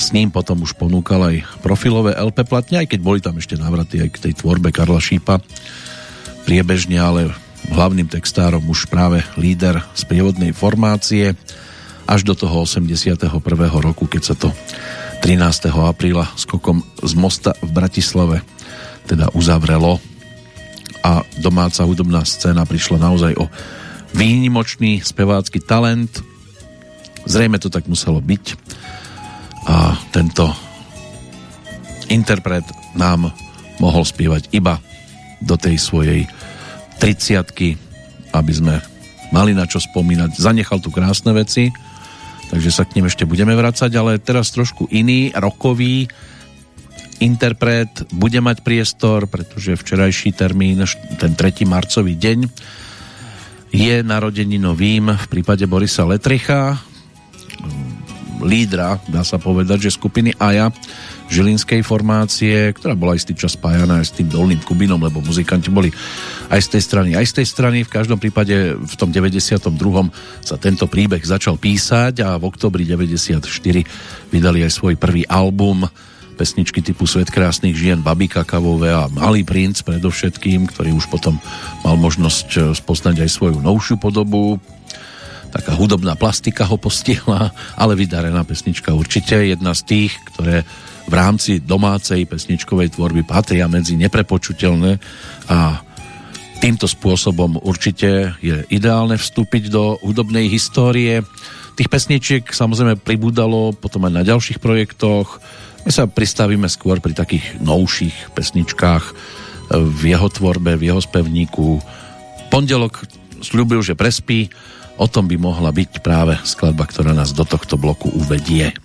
s ním potom už ponúkal aj profilové LP platne, aj keď boli tam ešte návraty aj k tej tvorbe Karla Šípa priebežne, ale hlavným textárom už práve líder z prievodnej formácie až do toho 81. roku, keď sa to 13. apríla skokom z mosta v Bratislave teda uzavrelo a domáca hudobná scéna prišla naozaj o výnimočný spevácky talent. Zrejme to tak muselo byť a tento interpret nám mohol spievať iba do tej svojej 30 aby sme mali na čo spomínať. Zanechal tu krásne veci, takže sa k ním ešte budeme vrácať, ale teraz trošku iný, rokový interpret bude mať priestor, pretože včerajší termín, ten 3. marcový deň, je novým v prípade Borisa Letricha, lídra, dá sa povedať, že skupiny AJA žilinskej formácie, ktorá bola istý čas spájana aj s tým dolným Kubinom, lebo muzikanti boli aj z tej strany, aj z tej strany. V každom prípade v tom 92. sa tento príbeh začal písať a v oktobri 94 vydali aj svoj prvý album pesničky typu Svet krásnych žien, Babika Kavové a Malý princ predovšetkým, ktorý už potom mal možnosť eh, spoznať aj svoju novšiu podobu. Taká hudobná plastika ho postihla, ale vydarená pesnička určite jedna z tých, ktoré v rámci domácej pesničkovej tvorby patria medzi neprepočuteľné a týmto spôsobom určite je ideálne vstúpiť do hudobnej histórie. Tých pesničiek samozrejme pribúdalo potom aj na ďalších projektoch. My sa pristavíme skôr pri takých novších pesničkách v jeho tvorbe, v jeho spevníku. Pondelok slúbil, že prespí, o tom by mohla byť práve skladba, ktorá nás do tohto bloku uvedie.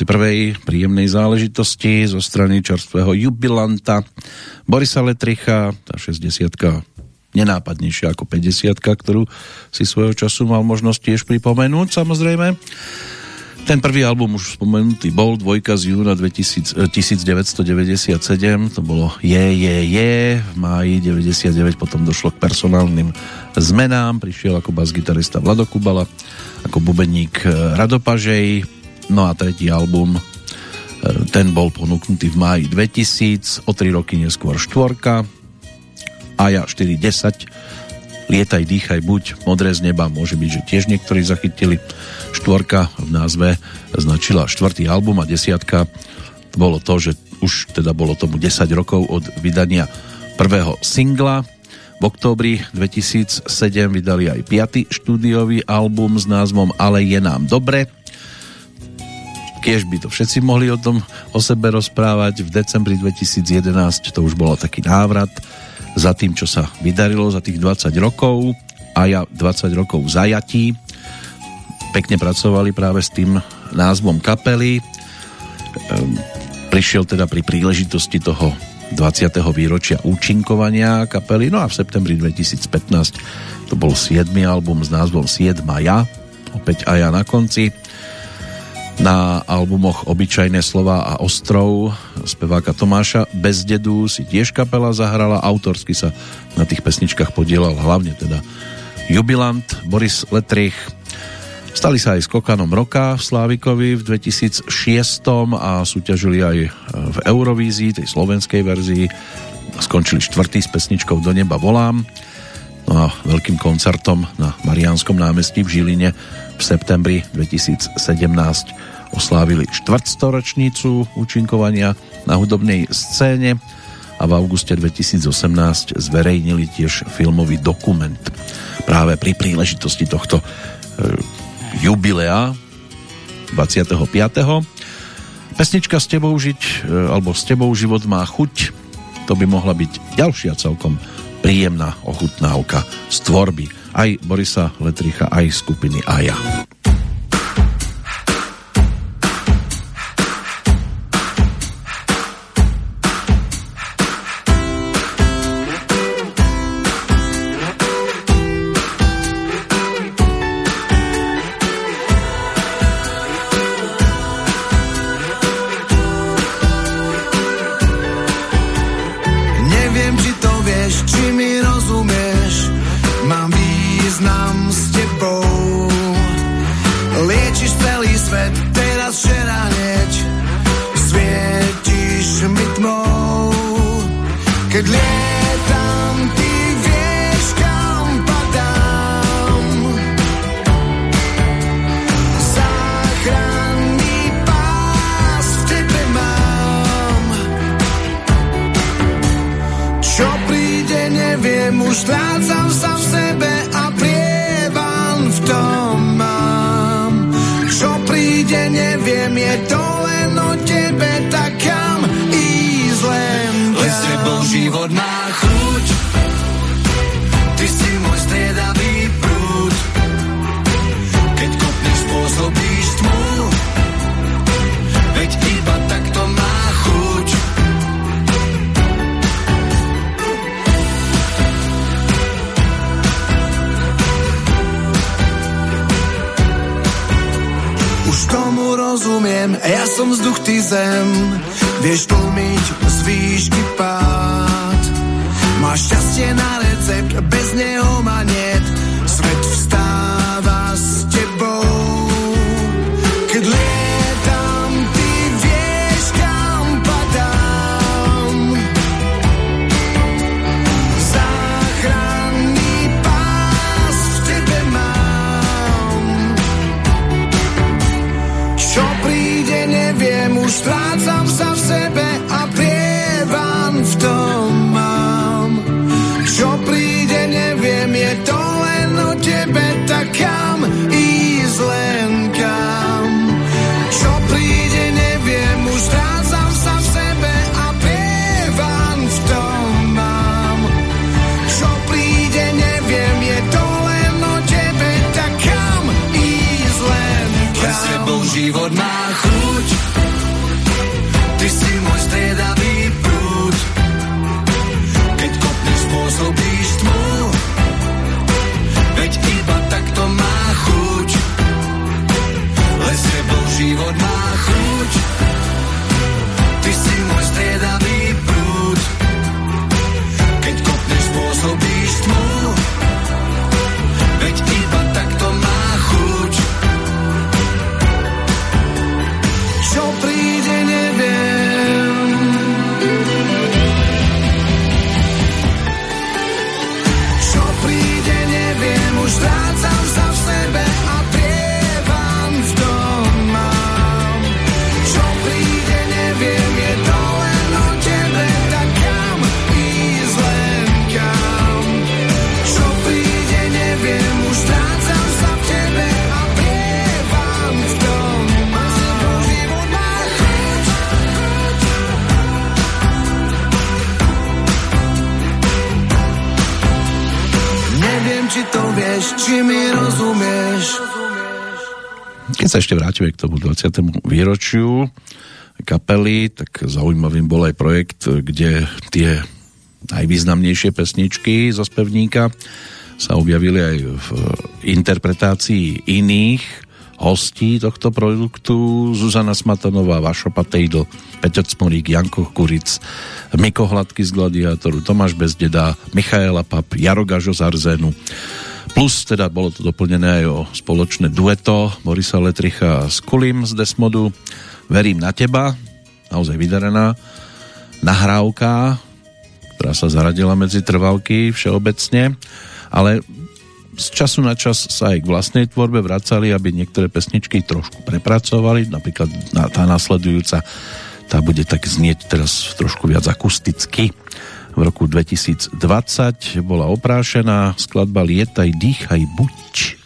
Konci prvej príjemnej záležitosti zo strany čerstvého jubilanta Borisa Letricha, tá 60 nenápadnejšia ako 50 ktorú si svojho času mal možnosť tiež pripomenúť, samozrejme. Ten prvý album už spomenutý bol, dvojka z júna 2000, 1997, to bolo Je, je, je, v máji 99 potom došlo k personálnym zmenám, prišiel ako bas-gitarista Vlado Kubala, ako bubeník eh, Radopažej, no a tretí album eh, ten bol ponúknutý v máji 2000, o tri roky neskôr štvorka, Aja 410, Lietaj, dýchaj, buď, modré z neba, môže byť, že tiež niektorí zachytili. Štvorka v názve značila štvrtý album a desiatka bolo to, že už teda bolo tomu 10 rokov od vydania prvého singla. V októbri 2007 vydali aj piaty štúdiový album s názvom Ale je nám dobre. Kiež by to všetci mohli o tom o sebe rozprávať. V decembri 2011 to už bolo taký návrat za tým, čo sa vydarilo za tých 20 rokov a ja 20 rokov zajatí. Pekne pracovali práve s tým názvom kapely. Ehm, prišiel teda pri príležitosti toho 20. výročia účinkovania kapely, no a v septembri 2015 to bol 7. album s názvom 7. ja, opäť a ja na konci na albumoch Obyčajné slova a Ostrov speváka Tomáša Bezdedu si tiež kapela zahrala, autorsky sa na tých pesničkách podielal hlavne teda jubilant Boris Letrich. Stali sa aj skokanom roka v Slávikovi v 2006 a súťažili aj v Eurovízii, tej slovenskej verzii. Skončili štvrtý s pesničkou Do neba volám. No a veľkým koncertom na Mariánskom námestí v Žiline v septembri 2017 oslávili štvrtstoročnicu účinkovania na hudobnej scéne a v auguste 2018 zverejnili tiež filmový dokument práve pri príležitosti tohto e, jubilea 25. Pesnička S tebou žiť e, alebo S tebou život má chuť to by mohla byť ďalšia celkom príjemná ochutnávka z tvorby aj Borisa Letricha, aj skupiny Aja. k tomu 20. výročiu kapely, tak zaujímavým bol aj projekt, kde tie najvýznamnejšie pesničky zo spevníka sa objavili aj v interpretácii iných hostí tohto produktu Zuzana Smatanová, Vašo Patejdl, Peťo Cmorík, Janko Kuric, Miko Hladky z Gladiátoru, Tomáš Bezdeda, Michaela Pap, Jaro Gažo z Arzenu, Plus teda bolo to doplnené aj o spoločné dueto Borisa Letricha s Kulim z Desmodu. Verím na teba, naozaj vydarená nahrávka, ktorá sa zaradila medzi trvalky všeobecne, ale z času na čas sa aj k vlastnej tvorbe vracali, aby niektoré pesničky trošku prepracovali, napríklad tá následujúca, tá bude tak znieť teraz trošku viac akusticky v roku 2020 bola oprášená skladba Lietaj, dýchaj, buď.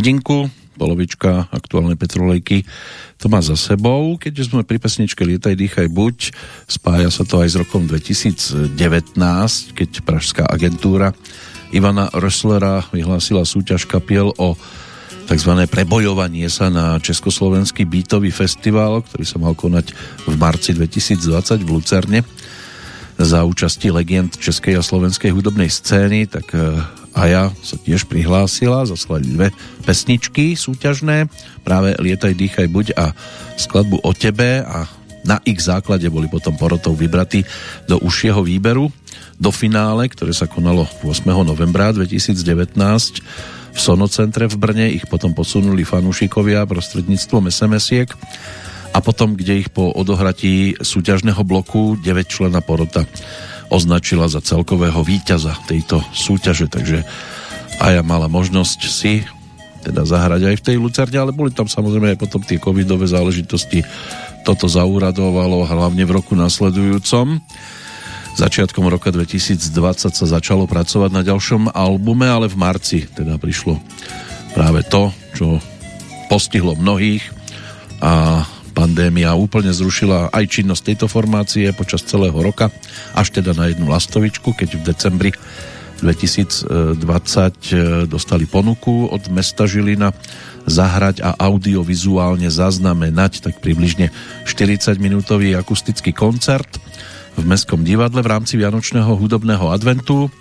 Hodinku, polovička aktuálnej petrolejky to má za sebou. Keďže sme pri pesničke Lietaj, dýchaj, buď, spája sa to aj s rokom 2019, keď pražská agentúra Ivana Rösslera vyhlásila súťaž kapiel o tzv. prebojovanie sa na Československý bytový festival, ktorý sa mal konať v marci 2020 v Lucerne za účasti legend českej a slovenskej hudobnej scény, tak e, Aja sa tiež prihlásila, zaslali dve pesničky súťažné, práve Lietaj, dýchaj, buď a skladbu o tebe a na ich základe boli potom porotou vybratí do užšieho výberu do finále, ktoré sa konalo 8. novembra 2019 v Sonocentre v Brne. Ich potom posunuli fanúšikovia prostredníctvom SMS-iek a potom, kde ich po odohratí súťažného bloku 9 člena porota označila za celkového víťaza tejto súťaže, takže Aja mala možnosť si teda zahrať aj v tej Lucerne, ale boli tam samozrejme aj potom tie covidové záležitosti. Toto zauradovalo hlavne v roku nasledujúcom. Začiatkom roka 2020 sa začalo pracovať na ďalšom albume, ale v marci teda prišlo práve to, čo postihlo mnohých a pandémia úplne zrušila aj činnosť tejto formácie počas celého roka, až teda na jednu lastovičku, keď v decembri 2020 dostali ponuku od mesta Žilina zahrať a audiovizuálne zaznamenať tak približne 40-minútový akustický koncert v Mestskom divadle v rámci Vianočného hudobného adventu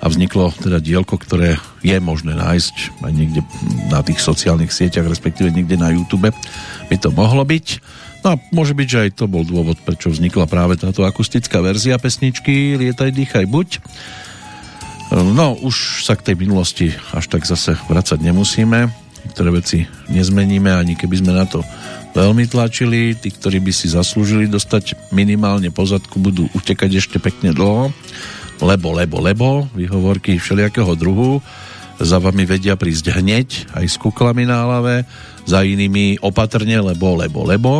a vzniklo teda dielko, ktoré je možné nájsť aj niekde na tých sociálnych sieťach, respektíve niekde na YouTube by to mohlo byť. No a môže byť, že aj to bol dôvod, prečo vznikla práve táto akustická verzia pesničky Lietaj, dýchaj, buď. No, už sa k tej minulosti až tak zase vracať nemusíme. Niektoré veci nezmeníme, ani keby sme na to veľmi tlačili. Tí, ktorí by si zaslúžili dostať minimálne pozadku, budú utekať ešte pekne dlho. Lebo, lebo, lebo, vyhovorky všelijakého druhu za vami vedia prísť hneď, aj s kuklami na hlave, za inými opatrne, lebo, lebo, lebo.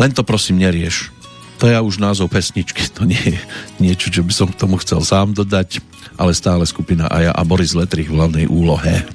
Len to prosím nerieš to je už názov pesničky, to nie je niečo, čo by som k tomu chcel sám dodať, ale stále skupina Aja a Boris Letrich v hlavnej úlohe.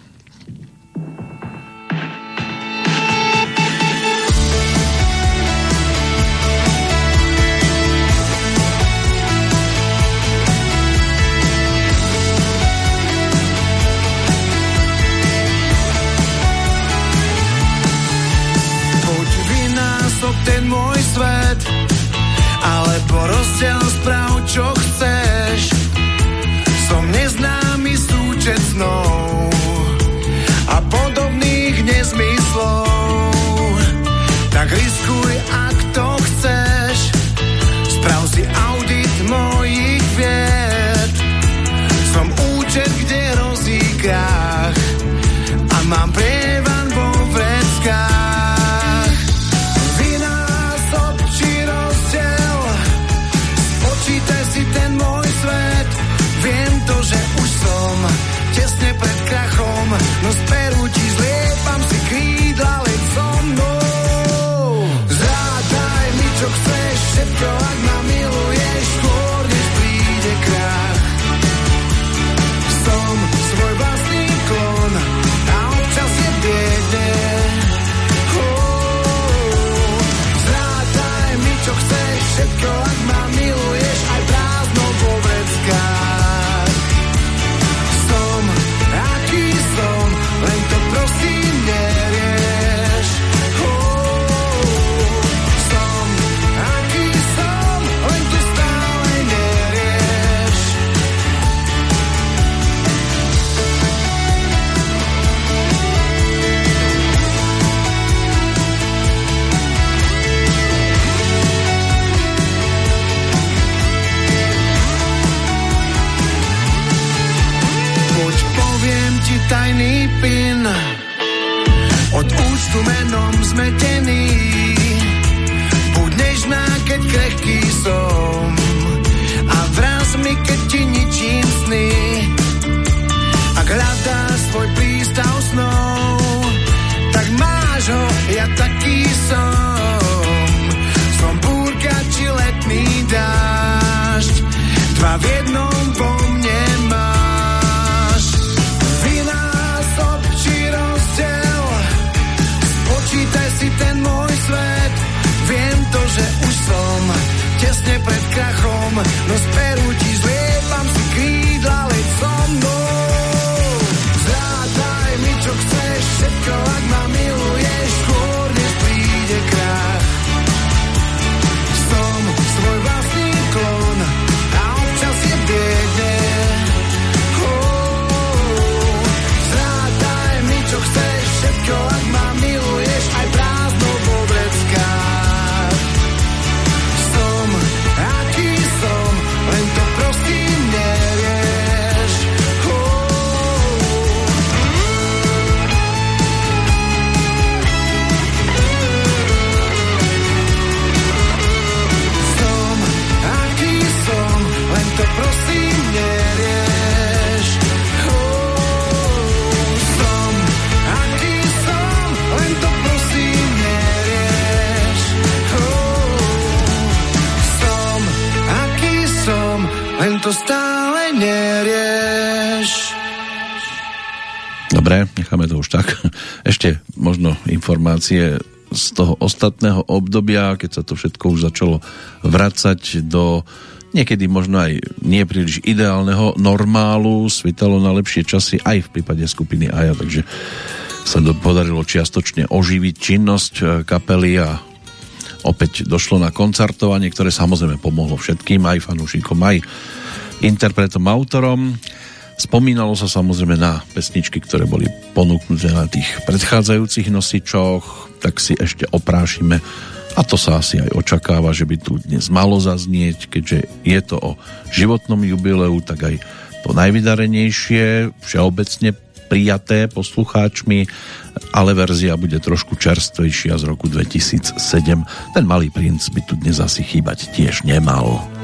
Go on. Informácie z toho ostatného obdobia, keď sa to všetko už začalo vracať do niekedy možno aj nie príliš ideálneho normálu, svitalo na lepšie časy aj v prípade skupiny Aja, takže sa do, podarilo čiastočne oživiť činnosť e, kapely a opäť došlo na koncertovanie, ktoré samozrejme pomohlo všetkým, aj fanúšikom, aj interpretom, autorom. Spomínalo sa samozrejme na pesničky, ktoré boli ponúknuté na tých predchádzajúcich nosičoch, tak si ešte oprášime a to sa asi aj očakáva, že by tu dnes malo zaznieť, keďže je to o životnom jubileu, tak aj to najvydarenejšie, všeobecne prijaté poslucháčmi, ale verzia bude trošku čerstvejšia z roku 2007. Ten malý princ by tu dnes asi chýbať tiež nemal.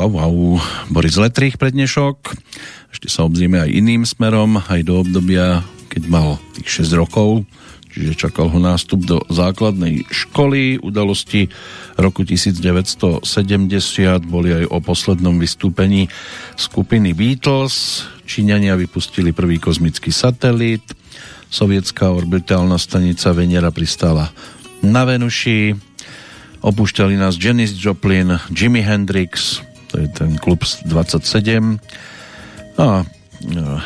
Au, au, au. Boris Letrich pre dnešok. Ešte sa obzrieme aj iným smerom, aj do obdobia, keď mal tých 6 rokov, čiže čakal ho nástup do základnej školy. Udalosti roku 1970 boli aj o poslednom vystúpení skupiny Beatles. Číňania vypustili prvý kozmický satelit. Sovietská orbitálna stanica Venera pristála na Venuši. Opúšťali nás Janis Joplin, Jimi Hendrix, to je ten klub 27. A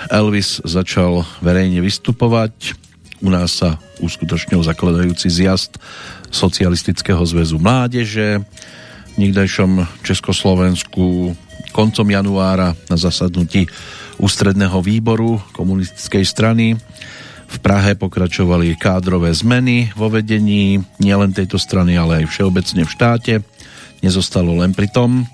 Elvis začal verejne vystupovať. U nás sa uskutočnil zakladajúci zjazd Socialistického zväzu mládeže v nikdajšom Československu koncom januára na zasadnutí ústredného výboru komunistickej strany v Prahe pokračovali kádrové zmeny vo vedení nielen tejto strany, ale aj všeobecne v štáte. Nezostalo len pri tom.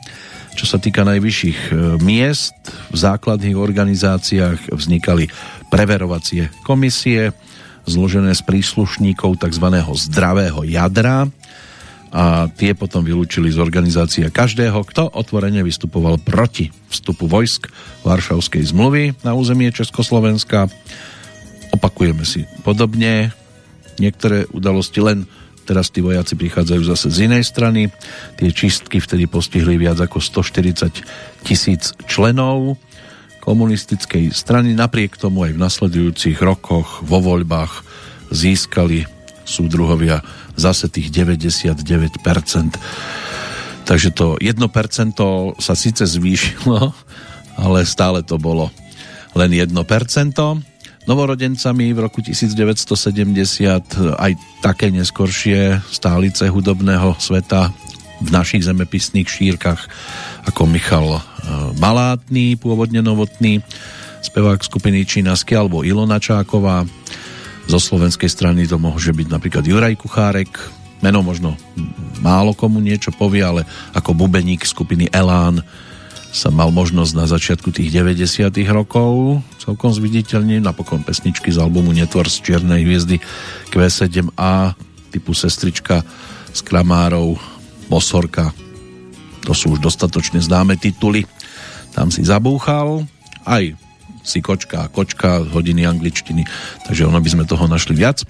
Čo sa týka najvyšších e, miest, v základných organizáciách vznikali preverovacie komisie, zložené z príslušníkov tzv. zdravého jadra a tie potom vylúčili z organizácie každého, kto otvorene vystupoval proti vstupu vojsk Varšavskej zmluvy na územie Československa opakujeme si podobne niektoré udalosti len teraz tí vojaci prichádzajú zase z inej strany. Tie čistky vtedy postihli viac ako 140 tisíc členov komunistickej strany. Napriek tomu aj v nasledujúcich rokoch vo voľbách získali súdruhovia zase tých 99% takže to 1% sa síce zvýšilo ale stále to bolo len 1% novorodencami v roku 1970 aj také neskoršie stálice hudobného sveta v našich zemepisných šírkach ako Michal e, Malátny, pôvodne novotný, spevák skupiny Čínasky alebo Ilona Čáková. Zo slovenskej strany to môže byť napríklad Juraj Kuchárek, meno možno málo komu niečo povie, ale ako bubeník skupiny Elán sa mal možnosť na začiatku tých 90 rokov celkom zviditeľne, napokon pesničky z albumu Netvor z Čiernej hviezdy Q7A typu Sestrička z Kramárov, Bosorka. To sú už dostatočne známe tituly. Tam si zabúchal aj si kočka a kočka hodiny angličtiny takže ono by sme toho našli viac.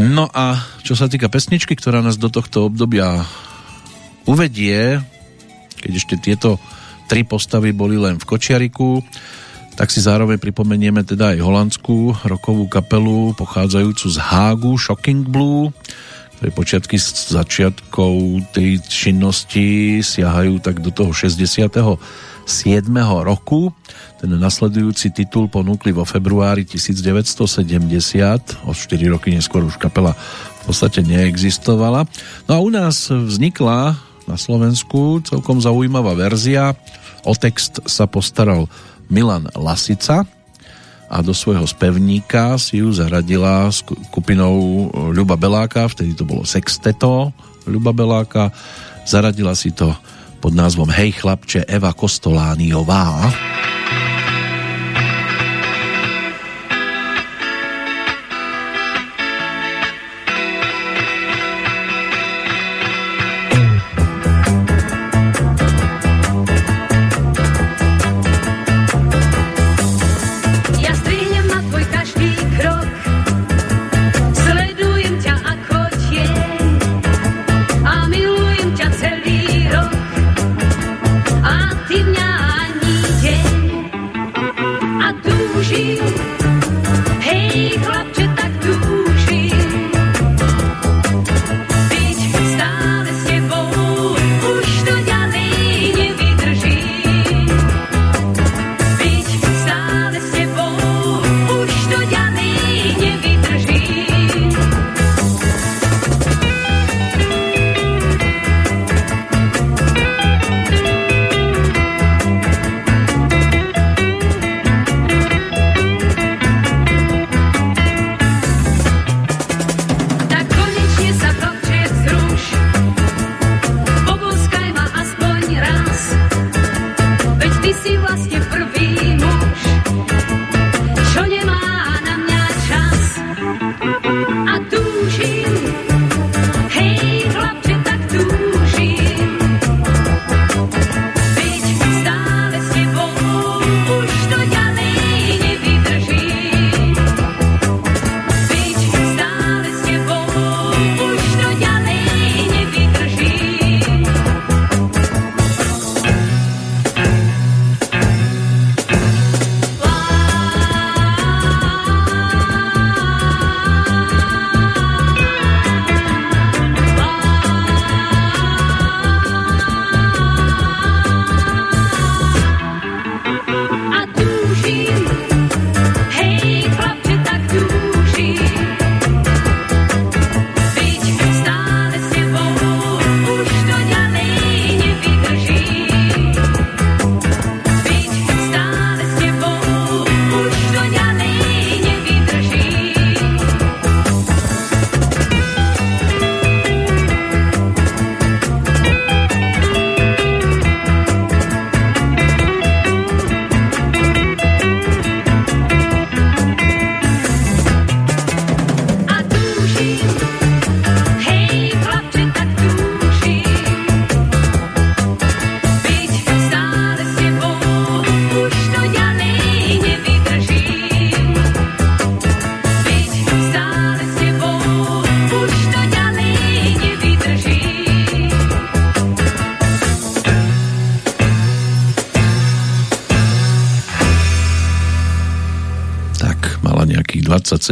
No a čo sa týka pesničky, ktorá nás do tohto obdobia uvedie keď ešte tieto tri postavy boli len v Kočiariku, tak si zároveň pripomenieme teda aj holandskú rokovú kapelu pochádzajúcu z Hágu, Shocking Blue, ktoré počiatky z začiatkov tej činnosti siahajú tak do toho 67. roku. Ten nasledujúci titul ponúkli vo februári 1970, o 4 roky neskôr už kapela v podstate neexistovala. No a u nás vznikla na Slovensku celkom zaujímavá verzia. O text sa postaral Milan Lasica a do svojho spevníka si ju zaradila skupinou Ľuba Beláka, vtedy to bolo sexteto Ľuba Beláka, zaradila si to pod názvom Hej chlapče Eva Kostolániová. Ja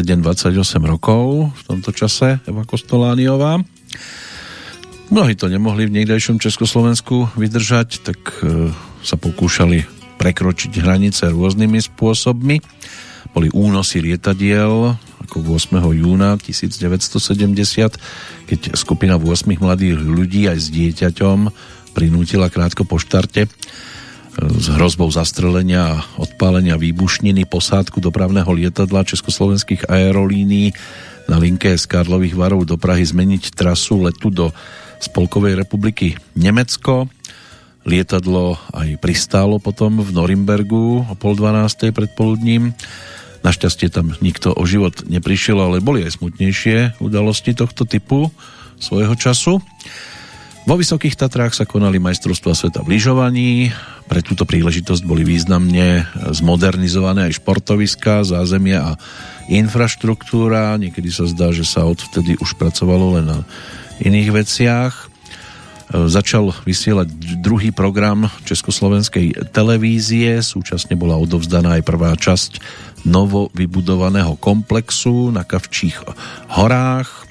27-28 rokov v tomto čase Eva Kostolániová. Mnohí to nemohli v niekdejšom Československu vydržať, tak e, sa pokúšali prekročiť hranice rôznymi spôsobmi. Boli únosy lietadiel, ako 8. júna 1970, keď skupina 8 mladých ľudí aj s dieťaťom prinútila krátko po štarte s hrozbou zastrelenia a odpálenia výbušniny posádku dopravného lietadla československých aerolínií na linke z Karlových varov do Prahy zmeniť trasu letu do Spolkovej republiky Nemecko. Lietadlo aj pristálo potom v Norimbergu o pol dvanástej predpoludním. Našťastie tam nikto o život neprišiel, ale boli aj smutnejšie udalosti tohto typu svojho času. Vo Vysokých Tatrách sa konali majstrovstvá sveta v lyžovaní. Pre túto príležitosť boli významne zmodernizované aj športoviska, zázemia a infraštruktúra. Niekedy sa zdá, že sa odvtedy už pracovalo len na iných veciach. Začal vysielať druhý program Československej televízie, súčasne bola odovzdaná aj prvá časť novo vybudovaného komplexu na Kavčích horách.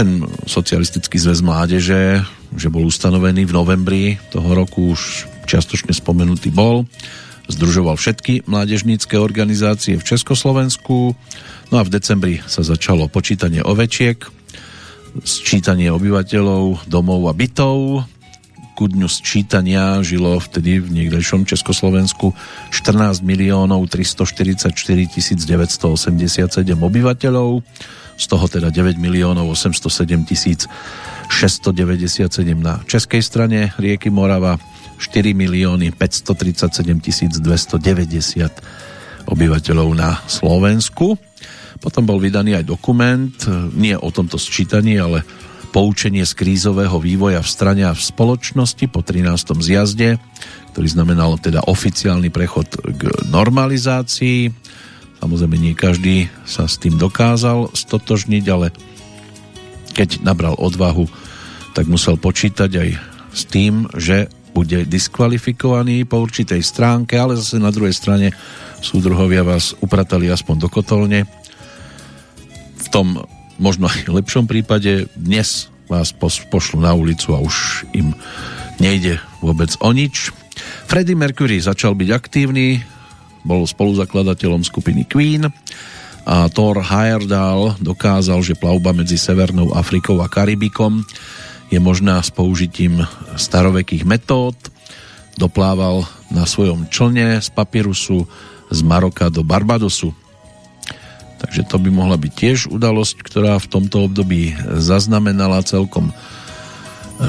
Ten socialistický zväz mládeže, že bol ustanovený v novembri toho roku, už čiastočne spomenutý bol. Združoval všetky mládežnícke organizácie v Československu. No a v decembri sa začalo počítanie ovečiek, sčítanie obyvateľov, domov a bytov. Ku dňu sčítania žilo vtedy v niekdejšom Československu 14 miliónov 344 987 obyvateľov, z toho teda 9 miliónov 807 697 na českej strane rieky Morava, 4 milióny 537 290 obyvateľov na Slovensku. Potom bol vydaný aj dokument, nie o tomto sčítaní, ale poučenie z krízového vývoja v strane a v spoločnosti po 13. zjazde, ktorý znamenal teda oficiálny prechod k normalizácii. Samozrejme, nie každý sa s tým dokázal stotožniť, ale keď nabral odvahu, tak musel počítať aj s tým, že bude diskvalifikovaný po určitej stránke, ale zase na druhej strane súdruhovia vás upratali aspoň do kotolne tom možno aj lepšom prípade dnes vás pošlu na ulicu a už im nejde vôbec o nič. Freddie Mercury začal byť aktívny, bol spoluzakladateľom skupiny Queen a Thor Heyerdahl dokázal, že plavba medzi Severnou Afrikou a Karibikom je možná s použitím starovekých metód. Doplával na svojom člne z papirusu z Maroka do Barbadosu. Takže to by mohla byť tiež udalosť, ktorá v tomto období zaznamenala celkom e,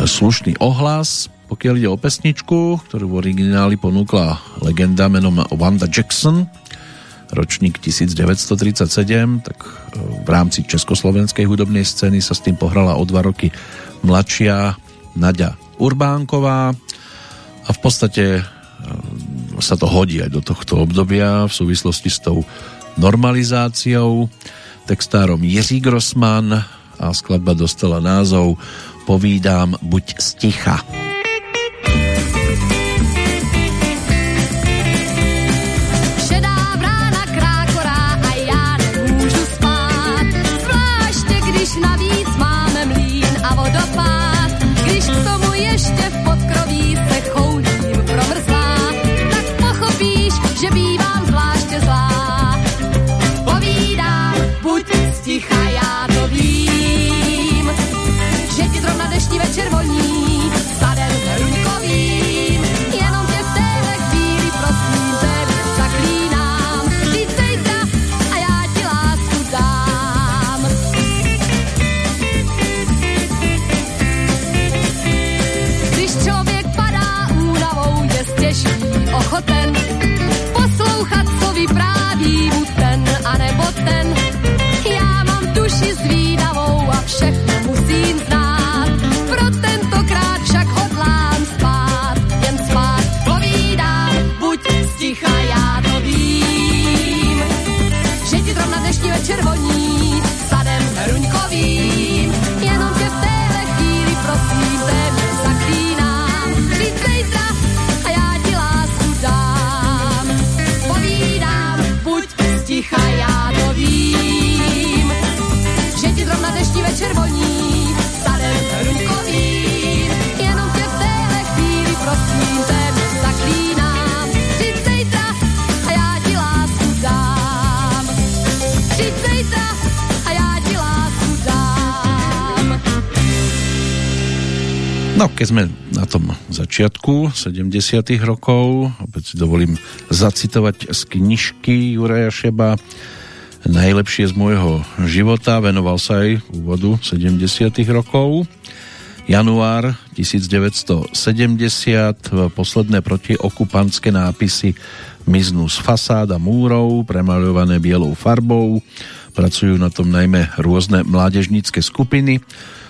slušný ohlas. Pokiaľ ide o pesničku, ktorú v origináli ponúkla legenda menom Wanda Jackson, ročník 1937, tak e, v rámci československej hudobnej scény sa s tým pohrala o dva roky mladšia Nadia Urbánková a v podstate e, sa to hodí aj do tohto obdobia v súvislosti s tou normalizáciou. Textárom Jiří Grossman a skladba dostala názov Povídám buď sticha. No, keď sme na tom začiatku 70 rokov, opäť si dovolím zacitovať z knižky Juraja Šeba Najlepšie z môjho života, venoval sa aj úvodu 70 rokov. Január 1970, posledné protiokupantské nápisy miznú z fasáda múrov, premaľované bielou farbou, pracujú na tom najmä rôzne mládežnícke skupiny,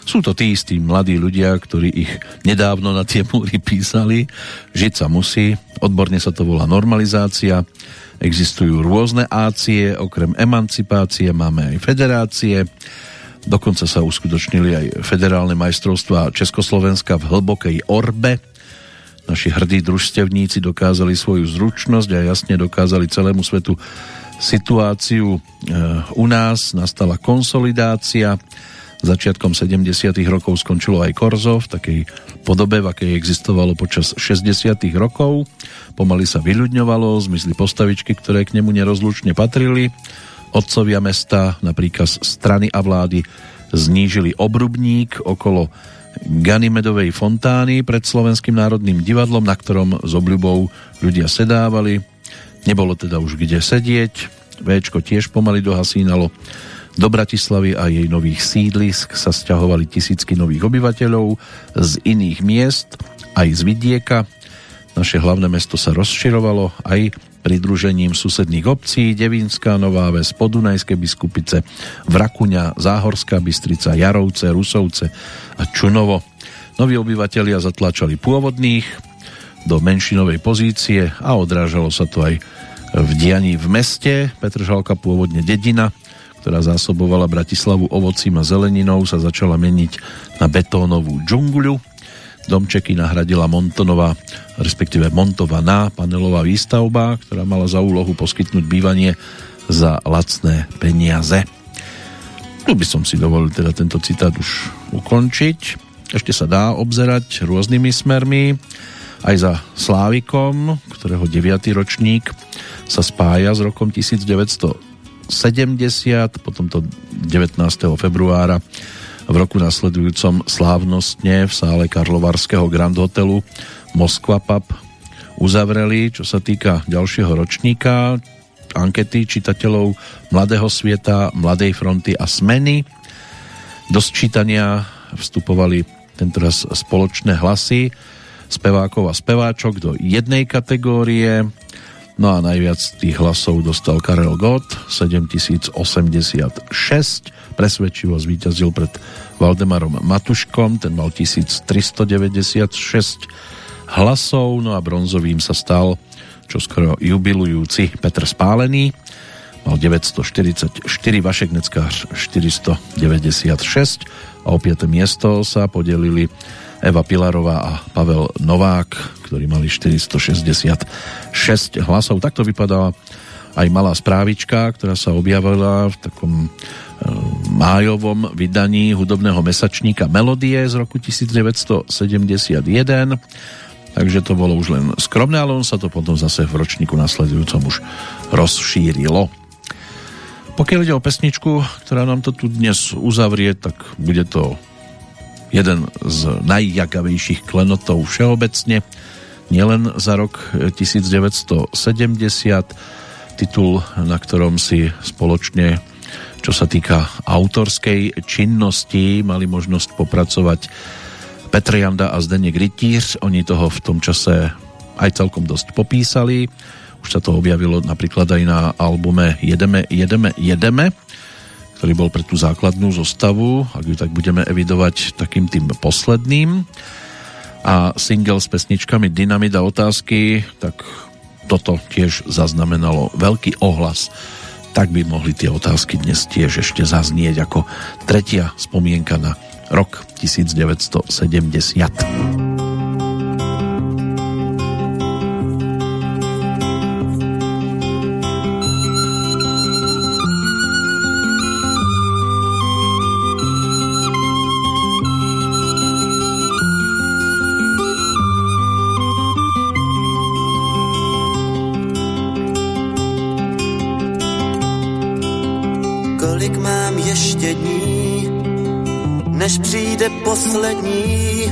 sú to tí istí mladí ľudia, ktorí ich nedávno na tie múry písali. Žiť sa musí, odborne sa to volá normalizácia. Existujú rôzne ácie, okrem emancipácie máme aj federácie. Dokonca sa uskutočnili aj federálne majstrovstvá Československa v hlbokej orbe. Naši hrdí družstevníci dokázali svoju zručnosť a jasne dokázali celému svetu situáciu e, u nás. Nastala konsolidácia Začiatkom 70. rokov skončilo aj Korzo v takej podobe, v akej existovalo počas 60. rokov. Pomaly sa vyľudňovalo, zmizli postavičky, ktoré k nemu nerozlučne patrili. Otcovia mesta na strany a vlády znížili obrubník okolo Ganymedovej fontány pred Slovenským národným divadlom, na ktorom s obľubou ľudia sedávali. Nebolo teda už kde sedieť. Véčko tiež pomaly dohasínalo. Do Bratislavy a jej nových sídlisk sa sťahovali tisícky nových obyvateľov z iných miest, aj z vidieka. Naše hlavné mesto sa rozširovalo aj pridružením susedných obcí Devínska, Nová Ves, Podunajské biskupice, Vrakuňa, Záhorská Bystrica, Jarovce, Rusovce a Čunovo. Noví obyvatelia zatlačali pôvodných do menšinovej pozície a odrážalo sa to aj v dianí v meste. Petržalka pôvodne dedina, ktorá zásobovala Bratislavu ovocím a zeleninou, sa začala meniť na betónovú džungľu. Domčeky nahradila Montonová, respektíve montovaná panelová výstavba, ktorá mala za úlohu poskytnúť bývanie za lacné peniaze. Tu by som si dovolil teda tento citát už ukončiť. Ešte sa dá obzerať rôznymi smermi, aj za Slávikom, ktorého 9. ročník sa spája s rokom 1900 70, potom to 19. februára v roku nasledujúcom slávnostne v sále Karlovarského Grand Hotelu Moskva Pub uzavreli, čo sa týka ďalšieho ročníka ankety čitateľov Mladého sveta, Mladej fronty a Smeny. Do sčítania vstupovali tentoraz spoločné hlasy spevákov a speváčok do jednej kategórie No a najviac tých hlasov dostal Karel Gott, 7086. Presvedčivo zvíťazil pred Valdemarom Matuškom, ten mal 1396 hlasov, no a bronzovým sa stal čo skoro jubilujúci Petr Spálený, mal 944, Vašek Neckář 496 a o 5. miesto sa podelili Eva Pilarová a Pavel Novák, ktorí mali 466 hlasov. Takto vypadala aj malá správička, ktorá sa objavila v takom e, májovom vydaní hudobného mesačníka Melodie z roku 1971. Takže to bolo už len skromné, ale on sa to potom zase v ročníku nasledujúcom už rozšírilo. Pokiaľ ide o pesničku, ktorá nám to tu dnes uzavrie, tak bude to jeden z najjagavejších klenotov všeobecne nielen za rok 1970, titul, na ktorom si spoločne, čo sa týka autorskej činnosti, mali možnosť popracovať Petr Janda a Zdeněk Rytíř. Oni toho v tom čase aj celkom dosť popísali. Už sa to objavilo napríklad aj na albume Jedeme, jedeme, jedeme, ktorý bol pre tú základnú zostavu, ak ju tak budeme evidovať takým tým posledným a single s pesničkami Dynamit otázky, tak toto tiež zaznamenalo veľký ohlas. Tak by mohli tie otázky dnes tiež ešte zaznieť ako tretia spomienka na rok 1970. přijde poslední,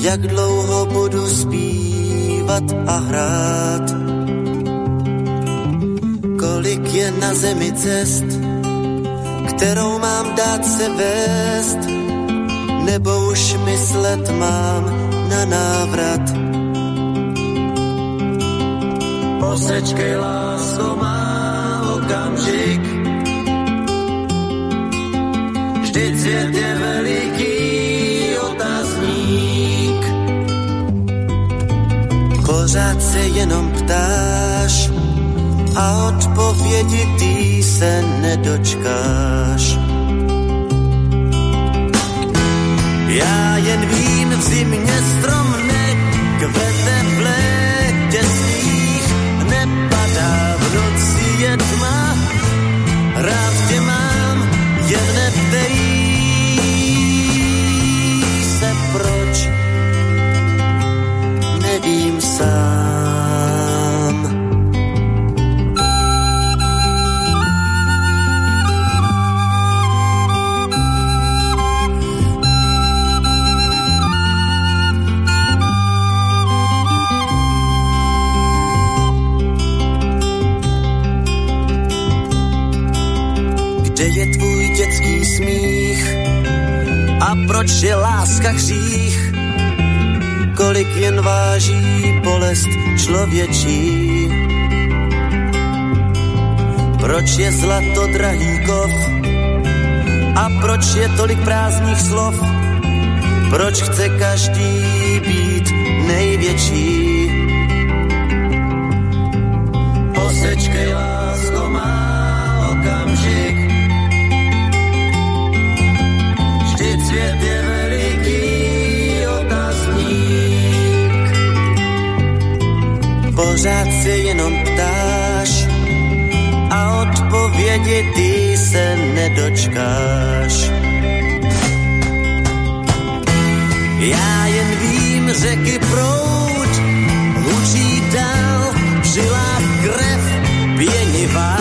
jak dlouho budu zpívat a hrát. Kolik je na zemi cest, kterou mám dát se vést, nebo už myslet mám na návrat. Posečkej, lásko, má okamžik, vždyť svět je veliký Pořád se jenom ptáš a odpovědi ty se nedočkáš. Já jen vím, v zimě strom nekvete v bolest člověčí? Proč je zlato drahý kov? A proč je tolik prázdných slov? Proč chce každý být největší? Posečkej, lásko, Pořád se jenom ptáš a odpovědi ty se nedočkáš. Já jen vím, řeky proud, hučí dál, žilách krev, pěnivá,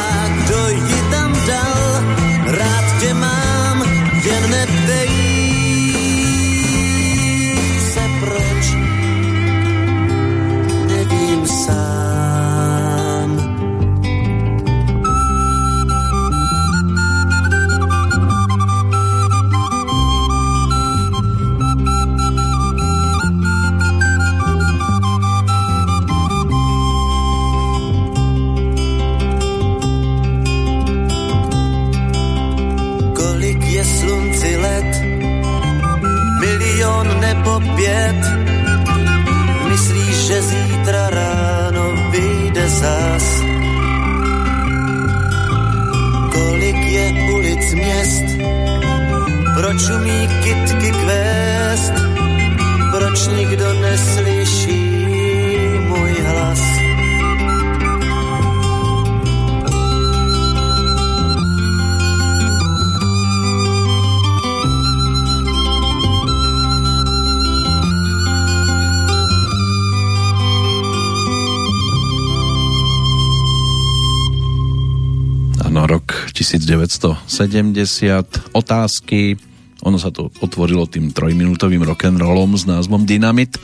1970, otázky, ono sa to otvorilo tým trojminútovým rock'n'rollom s názvom Dynamit,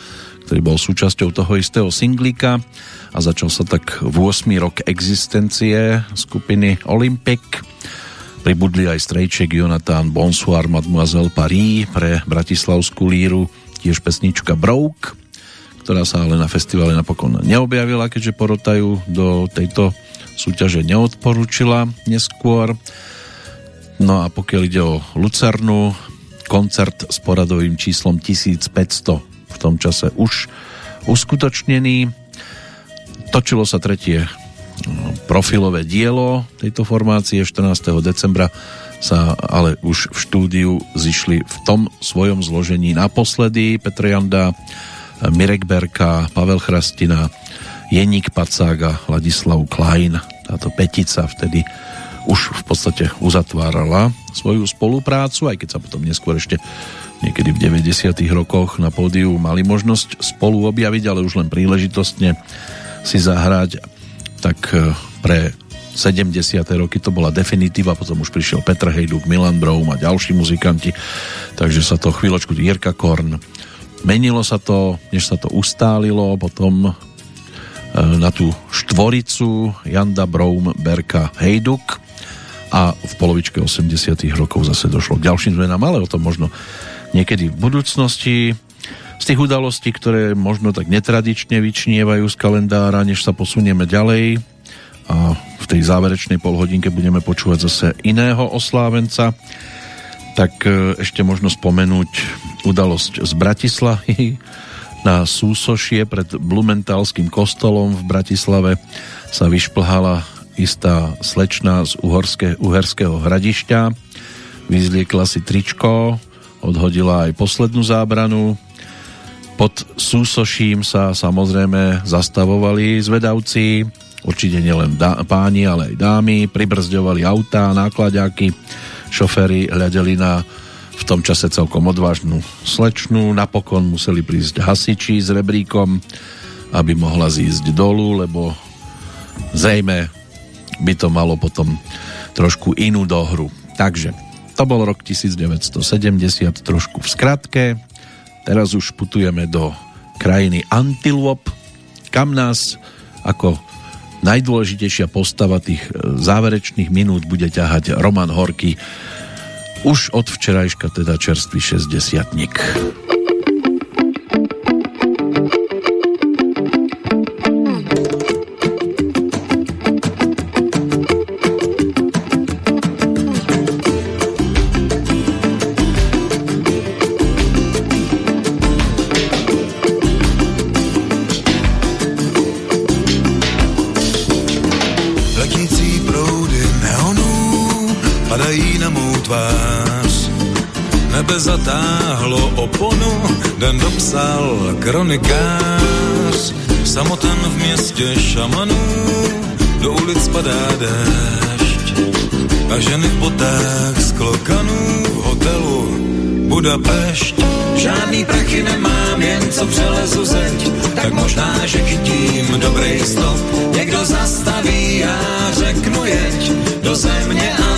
ktorý bol súčasťou toho istého singlika a začal sa tak v 8. rok existencie skupiny Olympic. Pribudli aj Strejček, Jonathan, Bonsoir, Mademoiselle Paris pre Bratislavskú líru, tiež pesnička Broke, ktorá sa ale na festivale napokon neobjavila, keďže porotajú do tejto súťaže neodporúčila neskôr. No a pokiaľ ide o Lucernu, koncert s poradovým číslom 1500 v tom čase už uskutočnený. Točilo sa tretie no, profilové dielo tejto formácie 14. decembra sa ale už v štúdiu zišli v tom svojom zložení naposledy Petr Janda, Mirek Berka, Pavel Chrastina, Jeník Pacága, Ladislav Klein. Táto petica vtedy už v podstate uzatvárala svoju spoluprácu, aj keď sa potom neskôr ešte niekedy v 90. rokoch na pódiu mali možnosť spolu objaviť, ale už len príležitostne si zahrať, tak e, pre 70. roky to bola definitíva, potom už prišiel Petr Hejduk, Milan Broum a ďalší muzikanti, takže sa to chvíľočku Jirka Korn menilo sa to, než sa to ustálilo, potom e, na tú štvoricu Janda Broum, Berka, Hejduk a v polovičke 80 rokov zase došlo k ďalším zmenám, ale o tom možno niekedy v budúcnosti. Z tých udalostí, ktoré možno tak netradične vyčnievajú z kalendára, než sa posunieme ďalej a v tej záverečnej polhodinke budeme počúvať zase iného oslávenca, tak e, ešte možno spomenúť udalosť z Bratislavy na Súsošie pred Blumentálským kostolom v Bratislave sa vyšplhala istá slečna z uhorské, uherského hradišťa, vyzliekla si tričko, odhodila aj poslednú zábranu. Pod súsoším sa samozrejme zastavovali zvedavci, určite nielen dá, páni, ale aj dámy, pribrzďovali autá, nákladáky, šoféry hľadeli na v tom čase celkom odvážnu slečnú, napokon museli prísť hasiči s rebríkom, aby mohla zísť dolu, lebo zejme by to malo potom trošku inú dohru. Takže to bol rok 1970 trošku v skratke. Teraz už putujeme do krajiny Antilop, kam nás ako najdôležitejšia postava tých e, záverečných minút bude ťahať Roman Horky. Už od včerajška teda čerstvý 60 den dopsal kronikář. Samotan v městě šamanů, do ulic padá déšť. A ženy v botách z klokanů v hotelu Budapešť. Žádný prachy nemám, jen co přelezu zeď, tak možná, že chytím dobrý stop. Někdo zastaví, já řeknu jeď do země antilop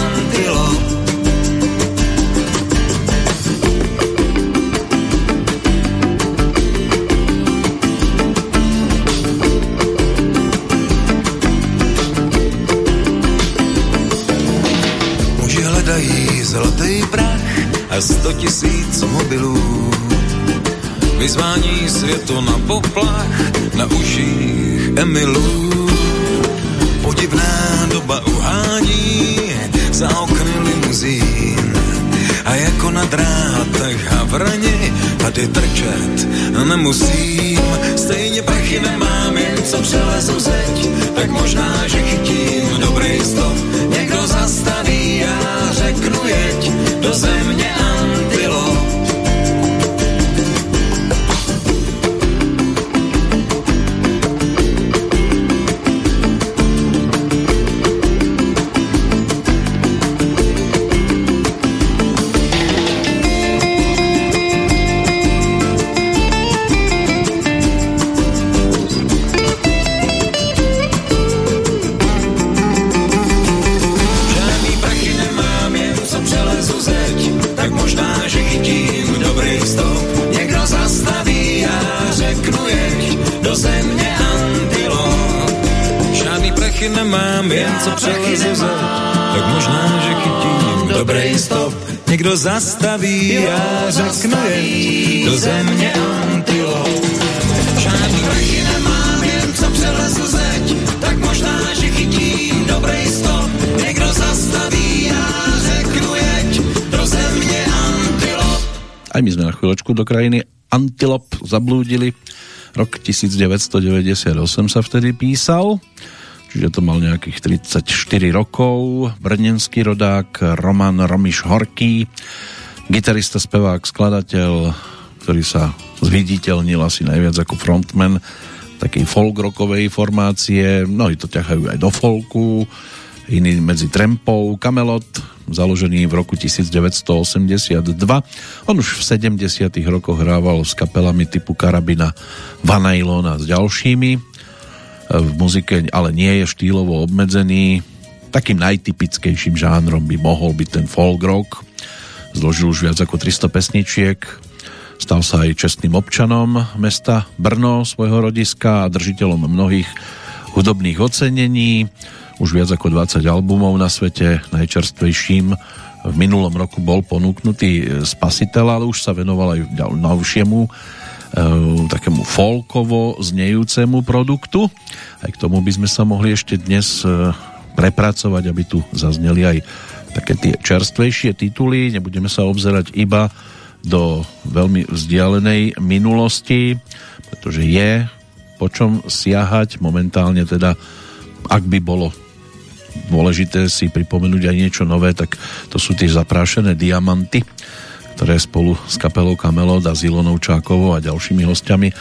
a sto tisíc mobilů. Vyzvání světo na poplach, na uších Emilů. Podivná doba uhání za okny limuzín. A jako na drátech havrani tady trčet nemusím. Stejně prachy nemám, jen co přelezu zeď, tak možná, že chytím dobrý stop. Někdo zastaví, já řeknu jeď Někdo zastaví, já řeknu do země antilop. Žádný prachy nemám, jen co přelezu zeď, tak možná, že chytím dobrý stop. Někdo zastaví, já řeknu jeď do země antilop. Aj my sme na chvíľočku do krajiny Antilop zablúdili. Rok 1998 sa vtedy písal čiže to mal nejakých 34 rokov, brnenský rodák Roman Romiš Horký, gitarista, spevák, skladateľ, ktorý sa zviditeľnil asi najviac ako frontman takej folk rockovej formácie, mnohí to ťahajú aj do folku, iný medzi Trempou, Camelot, založený v roku 1982. On už v 70. rokoch hrával s kapelami typu Karabina, Vanailon a s ďalšími v muzike, ale nie je štýlovo obmedzený. Takým najtypickejším žánrom by mohol byť ten folk rock. Zložil už viac ako 300 pesničiek, Stal sa aj čestným občanom mesta Brno, svojho rodiska a držiteľom mnohých hudobných ocenení. Už viac ako 20 albumov na svete, najčerstvejším v minulom roku bol ponúknutý Spasitel, ale už sa venoval aj novšiemu takému folkovo znejúcemu produktu. Aj k tomu by sme sa mohli ešte dnes e, prepracovať, aby tu zazneli aj také tie čerstvejšie tituly. Nebudeme sa obzerať iba do veľmi vzdialenej minulosti, pretože je po čom siahať momentálne teda, ak by bolo dôležité si pripomenúť aj niečo nové, tak to sú tie zaprášené diamanty, ktoré spolu s kapelou Kamelot a Zilonou Čákovou a ďalšími hostiami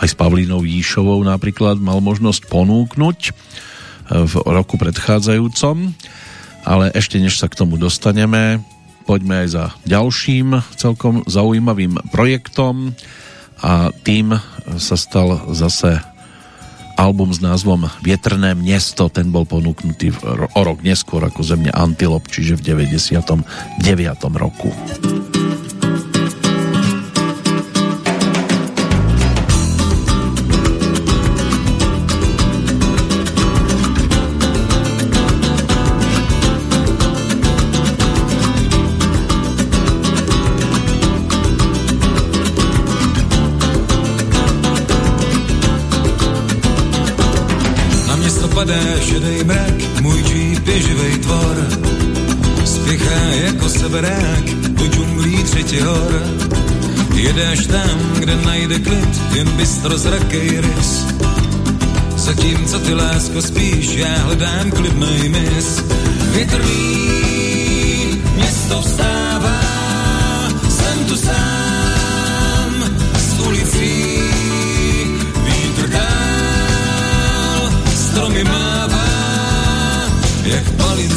aj s Pavlínou Jíšovou napríklad mal možnosť ponúknuť eh, v roku predchádzajúcom. Ale ešte než sa k tomu dostaneme, poďme aj za ďalším celkom zaujímavým projektom a tým sa stal zase album s názvom Vietrné miesto, ten bol ponúknutý o rok neskôr ako Zemne Antilop, čiže v 99. roku. Šedej mrak, můj džíp je živej tvor. Spěchá jako severák do džunglí třetí hor. Jede až tam, kde najde klid, jen bystro zrakej rys. Zatímco ty lásko spíš, já hledám klidnej mis. Větrný město vstává, jsem tu sám jak pali.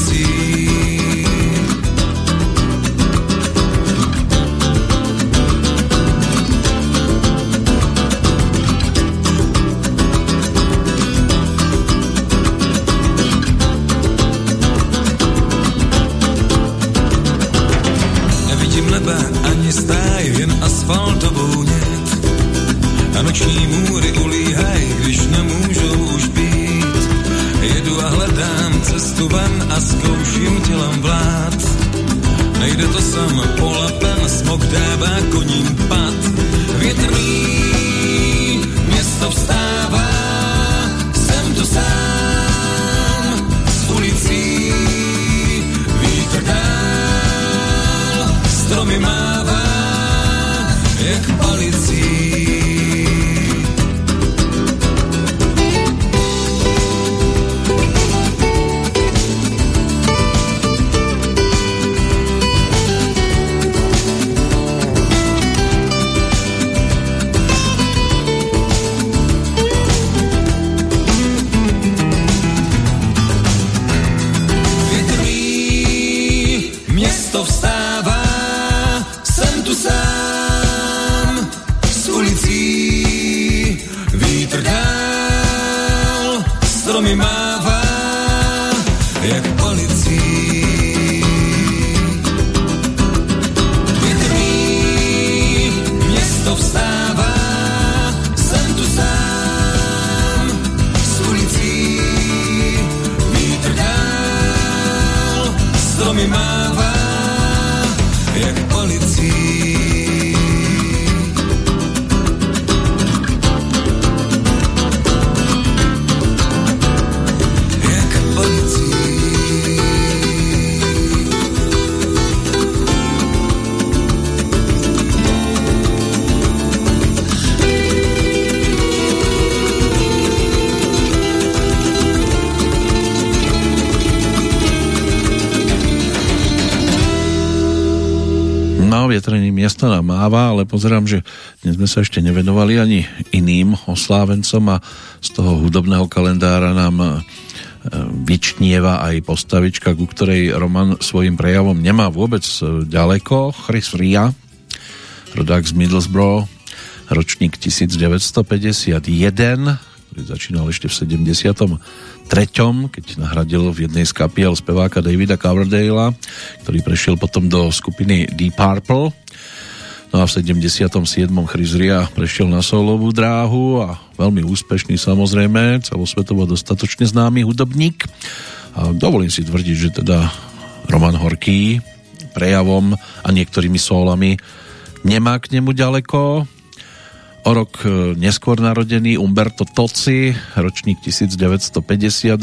Nám máva, ale pozerám, že dnes sme sa ešte nevenovali ani iným oslávencom a z toho hudobného kalendára nám e, vyčnieva aj postavička, ku ktorej Roman svojim prejavom nemá vôbec e, ďaleko. Chris Ria, rodák z Middlesbrough, ročník 1951, ktorý začínal ešte v 73., keď nahradil v jednej z kapiel speváka Davida Coverdale'a, ktorý prešiel potom do skupiny Deep Purple a v 77. Chryzria prešiel na solovú dráhu a veľmi úspešný samozrejme, celosvetovo dostatočne známy hudobník. A dovolím si tvrdiť, že teda Roman Horký prejavom a niektorými solami nemá k nemu ďaleko. O rok e, neskôr narodený Umberto Toci, ročník 1952,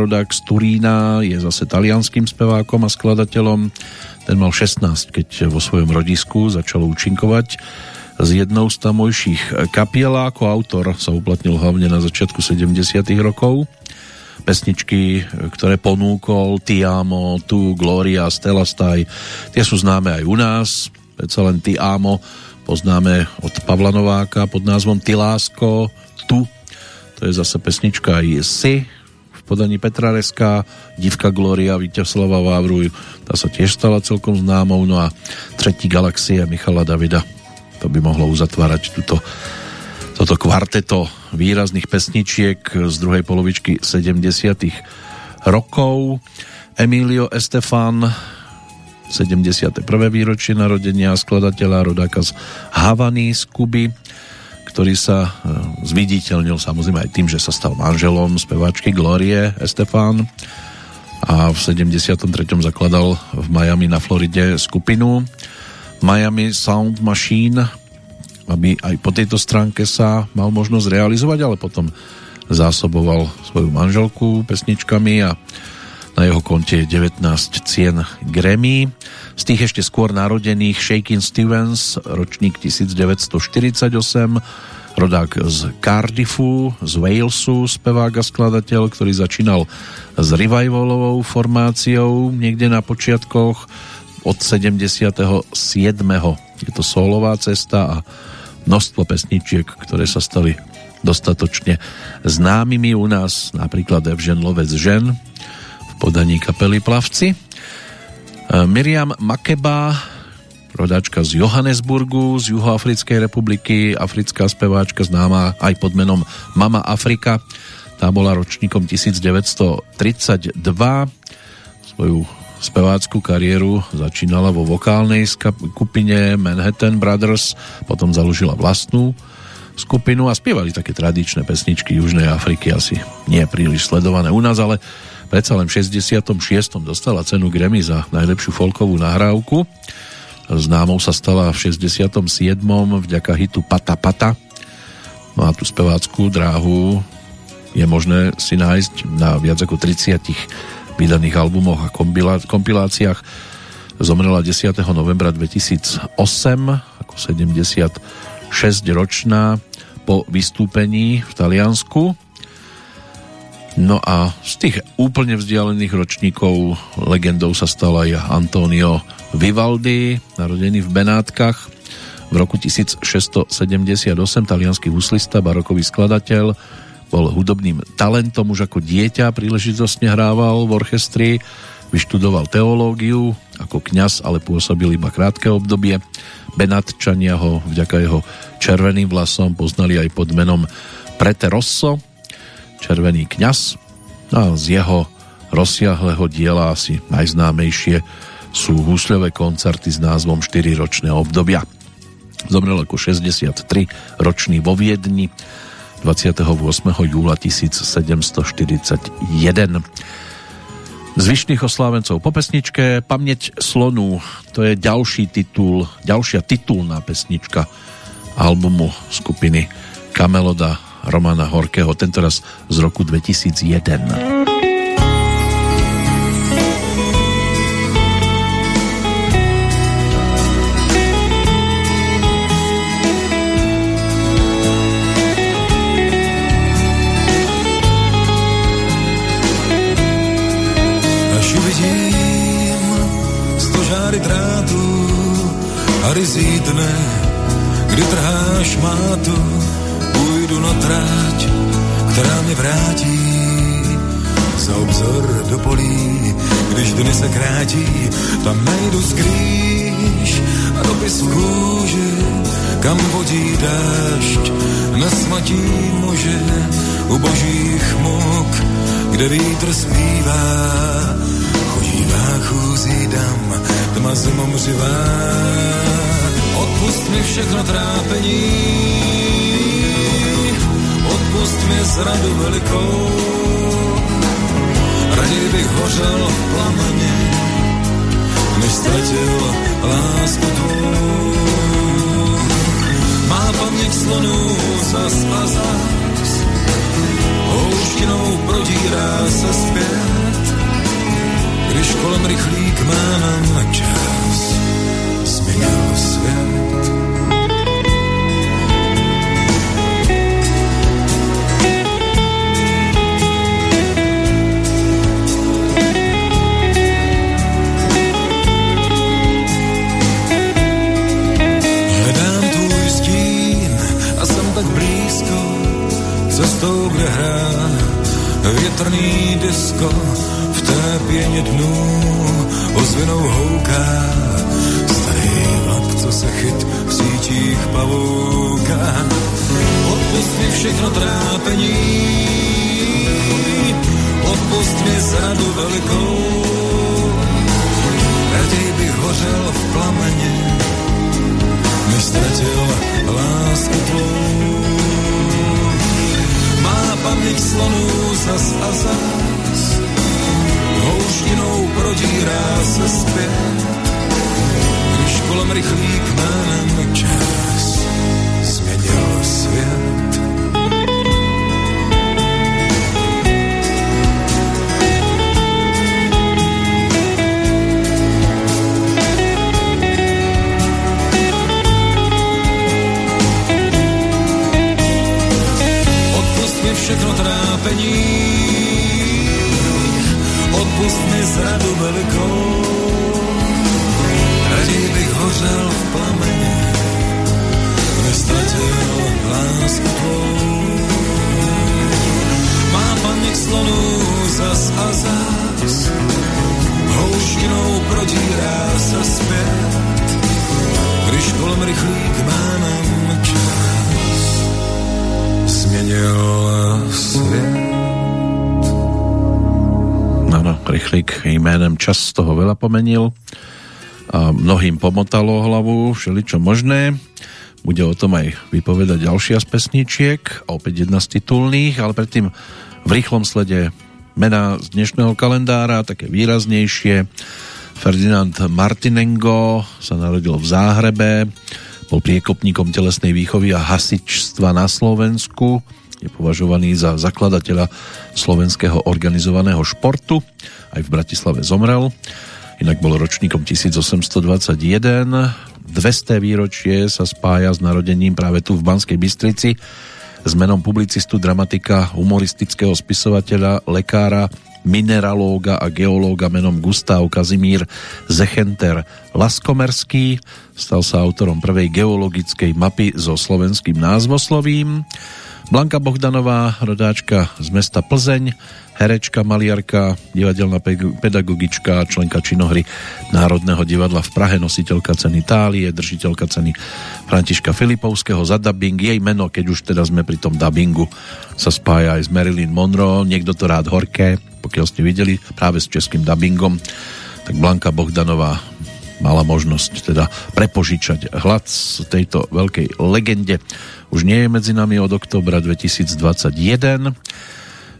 rodák z Turína, je zase talianským spevákom a skladateľom. Ten mal 16, keď vo svojom rodisku začal účinkovať s jednou z tamojších kapiel ako autor sa uplatnil hlavne na začiatku 70 rokov. Pesničky, ktoré ponúkol Tiamo, Tu, Gloria, Stella Staj, tie sú známe aj u nás, predsa len Tiamo poznáme od Pavla Nováka pod názvom Ty lásko, tu. To je zase pesnička aj Si podaní Petra Reska, Divka Gloria, Víťaslava Vávruj, tá sa tiež stala celkom známou, no a Tretí galaxie Michala Davida. To by mohlo uzatvárať túto, toto kvarteto výrazných pesničiek z druhej polovičky 70 rokov. Emilio Estefan 71. výročie narodenia skladateľa rodáka z Havany z Kuby, ktorý sa e, zviditeľnil samozrejme aj tým, že sa stal manželom speváčky Glorie Estefan a v 73. zakladal v Miami na Floride skupinu Miami Sound Machine, aby aj po tejto stránke sa mal možnosť realizovať, ale potom zásoboval svoju manželku pesničkami a na jeho konte je 19 cien Grammy. Z tých ešte skôr narodených Shakin Stevens, ročník 1948, rodák z Cardiffu, z Walesu, spevák a skladateľ, ktorý začínal s revivalovou formáciou niekde na počiatkoch od 77. Je to solová cesta a množstvo pesničiek, ktoré sa stali dostatočne známymi u nás, napríklad Evžen Lovec žen, podaní kapely Plavci. E, Miriam Makeba, rodáčka z Johannesburgu, z Juhoafrickej republiky, africká speváčka známa aj pod menom Mama Afrika. Tá bola ročníkom 1932. Svoju speváckú kariéru začínala vo vokálnej skupine Manhattan Brothers, potom založila vlastnú skupinu a spievali také tradičné pesničky Južnej Afriky, asi nie príliš sledované u nás, ale predsa len v 66. dostala cenu Grammy za najlepšiu folkovú nahrávku. Známou sa stala v 67. vďaka hitu Pata Pata. No tú speváckú dráhu je možné si nájsť na viac ako 30 vydaných albumoch a kompiláciách. Zomrela 10. novembra 2008 ako 76 ročná po vystúpení v Taliansku No a z tých úplne vzdialených ročníkov legendou sa stal aj Antonio Vivaldi, narodený v Benátkach v roku 1678, talianský huslista, barokový skladateľ, bol hudobným talentom už ako dieťa, príležitostne hrával v orchestri, vyštudoval teológiu, ako kňaz, ale pôsobil iba krátke obdobie. Benátčania ho vďaka jeho červeným vlasom poznali aj pod menom Prete Rosso, Červený kňaz a z jeho rozsiahleho diela asi najznámejšie sú húsľové koncerty s názvom 4 ročné obdobia. Zomrel ako 63 ročný vo Viedni 28. júla 1741. Zvyšných oslávencov po pesničke Pamäť slonu, to je ďalší titul, ďalšia titulná pesnička albumu skupiny Kameloda Romana Horkého, tentoraz z roku 2001. a rizí dne, kdy trháš mátu na tráť, která mě vrátí za obzor do polí, když dny se krátí, tam najdu skrýž a dopis v kůži, kam vodí dášť, na smatí muže u božích muk, kde vítr zpívá, chodívá chůzí dam, tma zimom řivá. Odpust mi všechno trápení, odpust mi zradu velikou, raději bych hořel v plameni, než ztratil lásku tvou. Má paměť slonů zas a zas, houštinou prodírá se zpět, když kolem rychlík má nám čas, změnil svět. Cestou, kde hrá větrný disko v té pěně dnů ozvěnou houká starý vlak, co se chyt v sítích pavouka. Odpust mi všechno trápení, odpust mi zradu velikou, raději bych hořel v plameni, než ztratil lásku tvou. Paměť slonů zas a zas, houštinou prodírá se zpět, čas toho veľa pomenil a mnohým pomotalo hlavu všeličo možné. Bude o tom aj vypovedať ďalšia z pesničiek, opäť jedna z titulných, ale predtým v rýchlom slede mená z dnešného kalendára, také výraznejšie. Ferdinand Martinengo sa narodil v Záhrebe, bol priekopníkom telesnej výchovy a hasičstva na Slovensku. Je považovaný za zakladateľa slovenského organizovaného športu. Aj v Bratislave zomrel. Inak bol ročníkom 1821. 200 výročie sa spája s narodením práve tu v Banskej Bystrici s menom publicistu, dramatika, humoristického spisovateľa, lekára, mineralóga a geológa menom Gustav Kazimír Zechenter Laskomerský. Stal sa autorom prvej geologickej mapy so slovenským názvoslovím. Blanka Bohdanová, rodáčka z mesta Plzeň, herečka, maliarka, divadelná pedagogička, členka činohry Národného divadla v Prahe, nositeľka ceny Tálie, držiteľka ceny Františka Filipovského za dubbing. Jej meno, keď už teda sme pri tom dubbingu, sa spája aj s Marilyn Monroe, niekto to rád horké, pokiaľ ste videli práve s českým dubbingom, tak Blanka Bohdanová mala možnosť teda prepožičať hlas tejto veľkej legende. Už nie je medzi nami od oktobra 2021.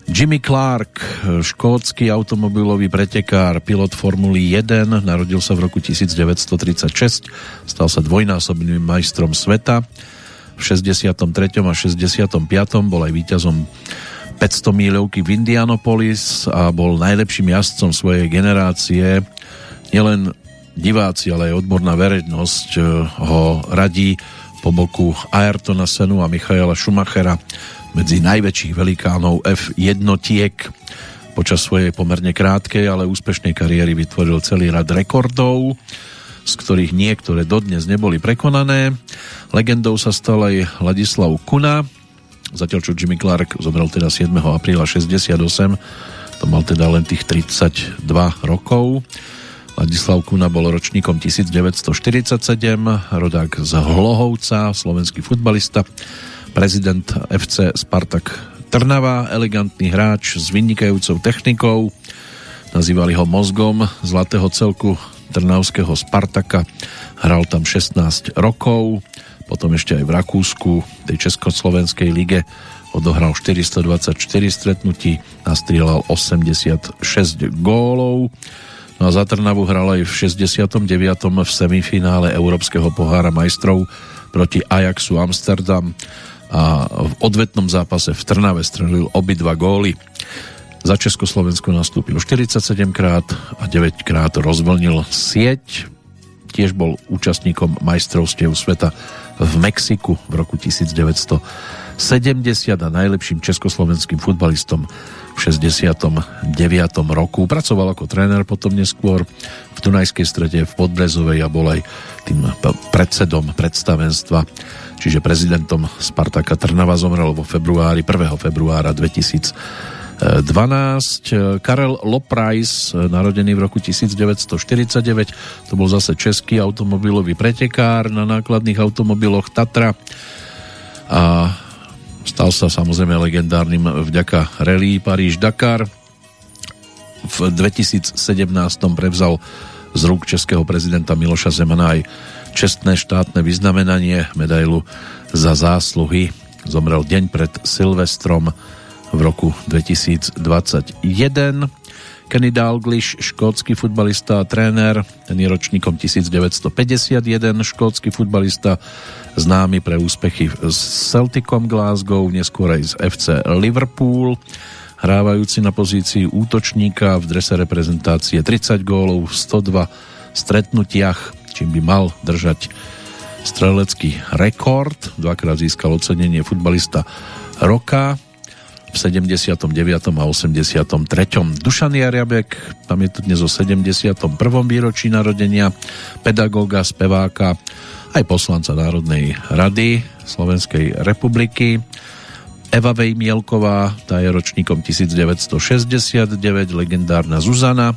Jimmy Clark, škótsky automobilový pretekár, pilot Formuly 1, narodil sa v roku 1936, stal sa dvojnásobným majstrom sveta. V 63. a 65. bol aj víťazom 500 míľovky v Indianapolis a bol najlepším jazdcom svojej generácie. Nielen diváci, ale aj odborná verejnosť ho radí po boku Ayrtona Senu a Michaela Schumachera medzi najväčších velikánov F1 Počas svojej pomerne krátkej, ale úspešnej kariéry vytvoril celý rad rekordov, z ktorých niektoré dodnes neboli prekonané. Legendou sa stal aj Ladislav Kuna, zatiaľ čo Jimmy Clark zomrel teda 7. apríla 68, to mal teda len tých 32 rokov. Ladislav Kuna bol ročníkom 1947, rodák z Hlohovca, slovenský futbalista, prezident FC Spartak Trnava, elegantný hráč s vynikajúcou technikou, nazývali ho mozgom zlatého celku Trnavského Spartaka, hral tam 16 rokov, potom ešte aj v Rakúsku, tej Československej lige odohral 424 stretnutí, nastrieľal 86 gólov. No a za Trnavu hral aj v 69. v semifinále Európskeho pohára majstrov proti Ajaxu Amsterdam a v odvetnom zápase v Trnave strelil obidva góly. Za Československo nastúpil 47 krát a 9 krát rozvlnil sieť. Tiež bol účastníkom majstrovstiev sveta v Mexiku v roku 1970 a najlepším československým futbalistom v 69. roku. Pracoval ako tréner potom neskôr v Dunajskej strede v Podbrezovej a bol aj tým predsedom predstavenstva čiže prezidentom Spartaka Trnava zomrel vo februári, 1. februára 2012. Karel Loprajs, narodený v roku 1949, to bol zase český automobilový pretekár na nákladných automobiloch Tatra a stal sa samozrejme legendárnym vďaka rally Paríž-Dakar. V 2017 prevzal z rúk českého prezidenta Miloša Zemana aj čestné štátne vyznamenanie, medailu za zásluhy. Zomrel deň pred Silvestrom v roku 2021. Kenny Dalglish, škótsky futbalista a tréner, ten je ročníkom 1951, škótsky futbalista, známy pre úspechy s Celticom Glasgow, neskôr aj z FC Liverpool, hrávajúci na pozícii útočníka v drese reprezentácie 30 gólov v 102 stretnutiach čím by mal držať strelecký rekord. Dvakrát získal ocenenie futbalista roka v 79. a 83. Dušan Jariabek, tam je to dnes o 71. výročí narodenia, pedagóga, speváka, aj poslanca Národnej rady Slovenskej republiky. Eva Vejmielková, tá je ročníkom 1969, legendárna Zuzana,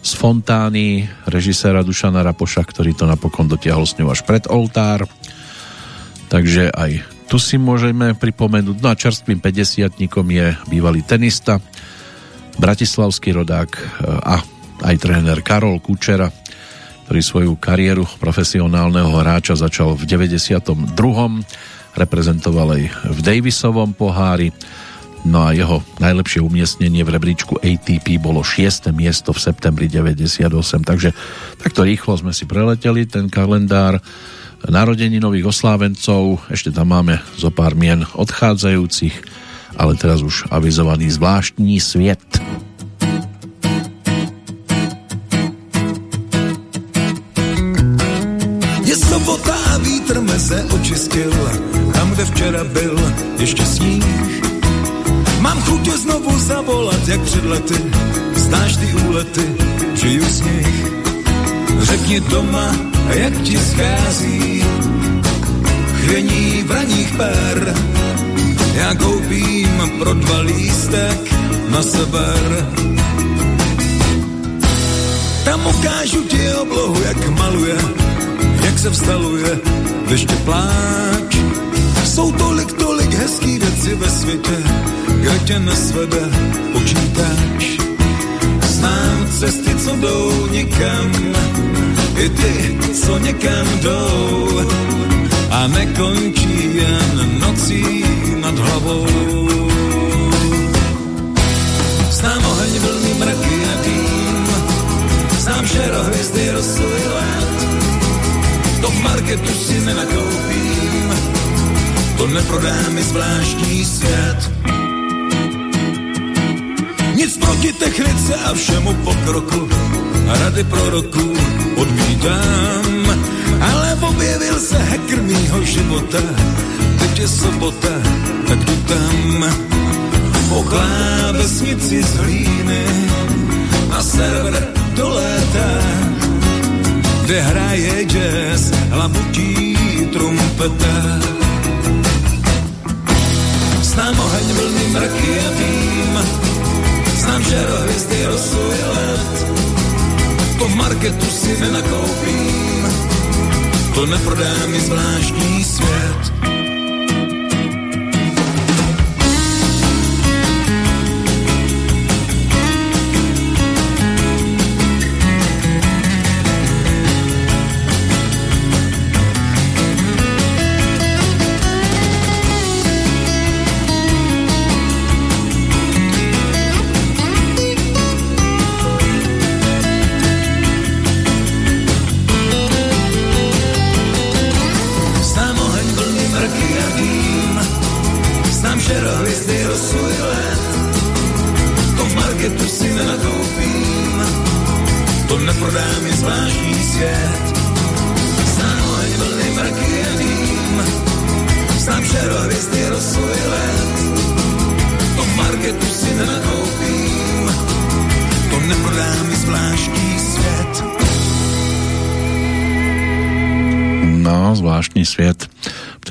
z Fontány, režiséra Dušana Rapoša, ktorý to napokon dotiahol s ňou až pred oltár. Takže aj tu si môžeme pripomenúť. No a čerstvým 50 je bývalý tenista, bratislavský rodák e, a aj tréner Karol Kučera, ktorý svoju kariéru profesionálneho hráča začal v 92. Reprezentoval aj v Davisovom pohári No a jeho najlepšie umiestnenie v rebríčku ATP bolo 6. miesto v septembri 98. Takže takto rýchlo sme si preleteli ten kalendár narodení nových oslávencov. Ešte tam máme zo pár mien odchádzajúcich, ale teraz už avizovaný zvláštní sviet. Je sobota a vítr meze očistil, tam, kde včera byl ještě sníh Mám chuť znovu zavolat, jak před lety, znáš ty úlety, žiju z nich. Řekni doma, jak ti schází chvění vraních per. Já koupím pro dva lístek na sever. Tam ukážu ti oblohu, jak maluje, jak se vstaluje, ještě pláč. Jsou tolik, tolik hezký věci ve světě, kde tě nesvede počítač. Znám cesty, co jdou nikam, i ty, co někam jdou a nekončí jen nocí nad hlavou. Znám oheň, vlny, mraky a dým, znám šero hvězdy, rosu i let, to v marketu si nenakoupím, to neprodá mi zvláštní svět. Nic proti technice a všemu pokroku a rady proroků odmítám, ale objevil se hacker mýho života. Teď je sobota, tak jdu tam. Ochlá vesnici z hlíny na server do léta, kde hraje jazz, labutí trumpeta. Znám oheň, vlny, mraky a Žero hvězdy, rosu i let. To v marketu si nenakoupím, to neprodá mi zvláštní svět.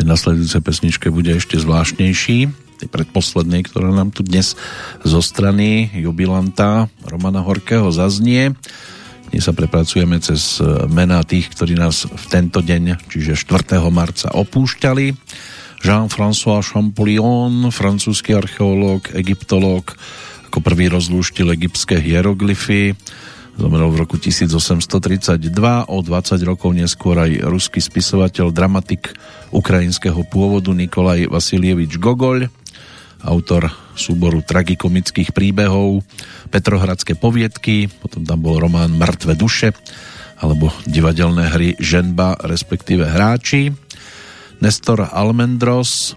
Nasledujúcej pesničke bude ešte zvláštnejší. Tej predposlednej, ktorá nám tu dnes zo strany jubilanta Romana Horkého zaznie. Dnes sa prepracujeme cez mená tých, ktorí nás v tento deň, čiže 4. marca opúšťali. Jean-François Champollion, francúzsky archeológ, egyptológ, ako prvý rozlúštil egyptské hieroglyfy, Zomrel v roku 1832, o 20 rokov neskôr aj ruský spisovateľ, dramatik ukrajinského pôvodu Nikolaj Vasilievič Gogol, autor súboru tragikomických príbehov, Petrohradské poviedky, potom tam bol román Mŕtve duše, alebo divadelné hry Ženba, respektíve Hráči. Nestor Almendros,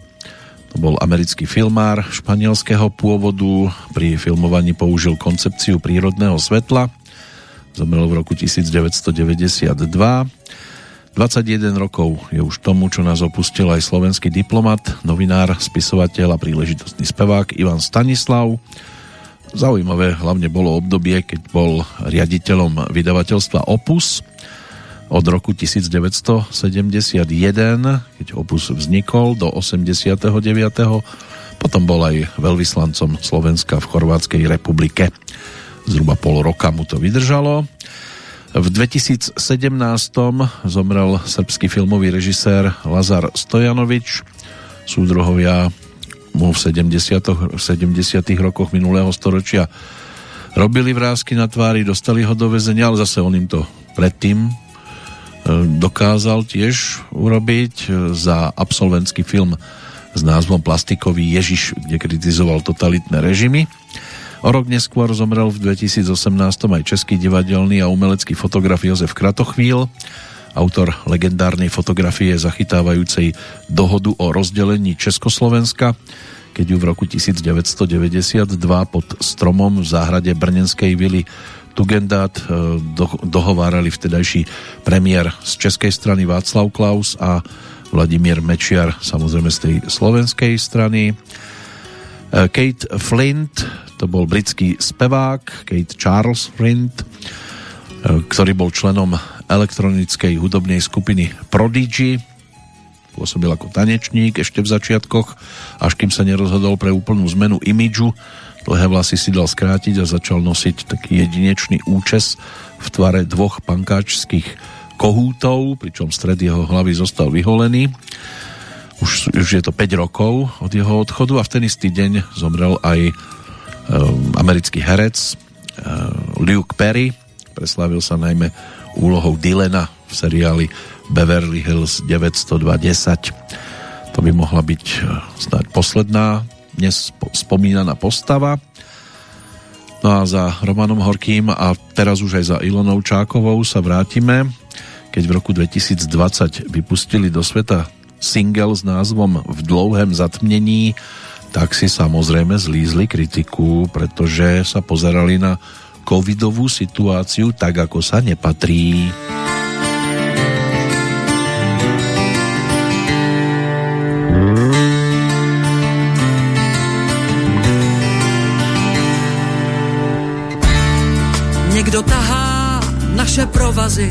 to bol americký filmár španielského pôvodu, pri filmovaní použil koncepciu prírodného svetla, Zomrel v roku 1992. 21 rokov je už tomu, čo nás opustil aj slovenský diplomat, novinár, spisovateľ a príležitostný spevák Ivan Stanislav. Zaujímavé hlavne bolo obdobie, keď bol riaditeľom vydavateľstva Opus od roku 1971, keď Opus vznikol do 89. Potom bol aj veľvyslancom Slovenska v Chorvátskej republike zhruba pol roka mu to vydržalo. V 2017 zomrel srbský filmový režisér Lazar Stojanovič. Súdruhovia mu v 70. 70. rokoch minulého storočia robili vrázky na tvári, dostali ho do väzenia, ale zase on im to predtým e, dokázal tiež urobiť e, za absolventský film s názvom Plastikový Ježiš, kde kritizoval totalitné režimy. O rok neskôr zomrel v 2018 aj český divadelný a umelecký fotograf Jozef Kratochvíl, autor legendárnej fotografie zachytávajúcej dohodu o rozdelení Československa, keď ju v roku 1992 pod stromom v záhrade Brnenskej vily Tugendát eh, dohovárali vtedajší premiér z českej strany Václav Klaus a Vladimír Mečiar samozrejme z tej slovenskej strany. Eh, Kate Flint, to bol britský spevák Kate Charles Flint, e, ktorý bol členom elektronickej hudobnej skupiny Prodigy, pôsobil ako tanečník ešte v začiatkoch, až kým sa nerozhodol pre úplnú zmenu imidžu, dlhé vlasy si dal skrátiť a začal nosiť taký jedinečný účes v tvare dvoch pankáčských kohútov, pričom stred jeho hlavy zostal vyholený. Už, už je to 5 rokov od jeho odchodu a v ten istý deň zomrel aj Ehm, americký herec ehm, Luke Perry, preslávil sa najmä úlohou Dylena v seriáli Beverly Hills 920. To by mohla byť e, snáď posledná dnes spomínaná postava. No a za Romanom Horkým a teraz už aj za Ilonou Čákovou sa vrátime, keď v roku 2020 vypustili do sveta single s názvom V dlouhém zatmnení tak si samozrejme zlízli kritiku, pretože sa pozerali na covidovú situáciu tak, ako sa nepatrí. Někdo tahá naše provazy.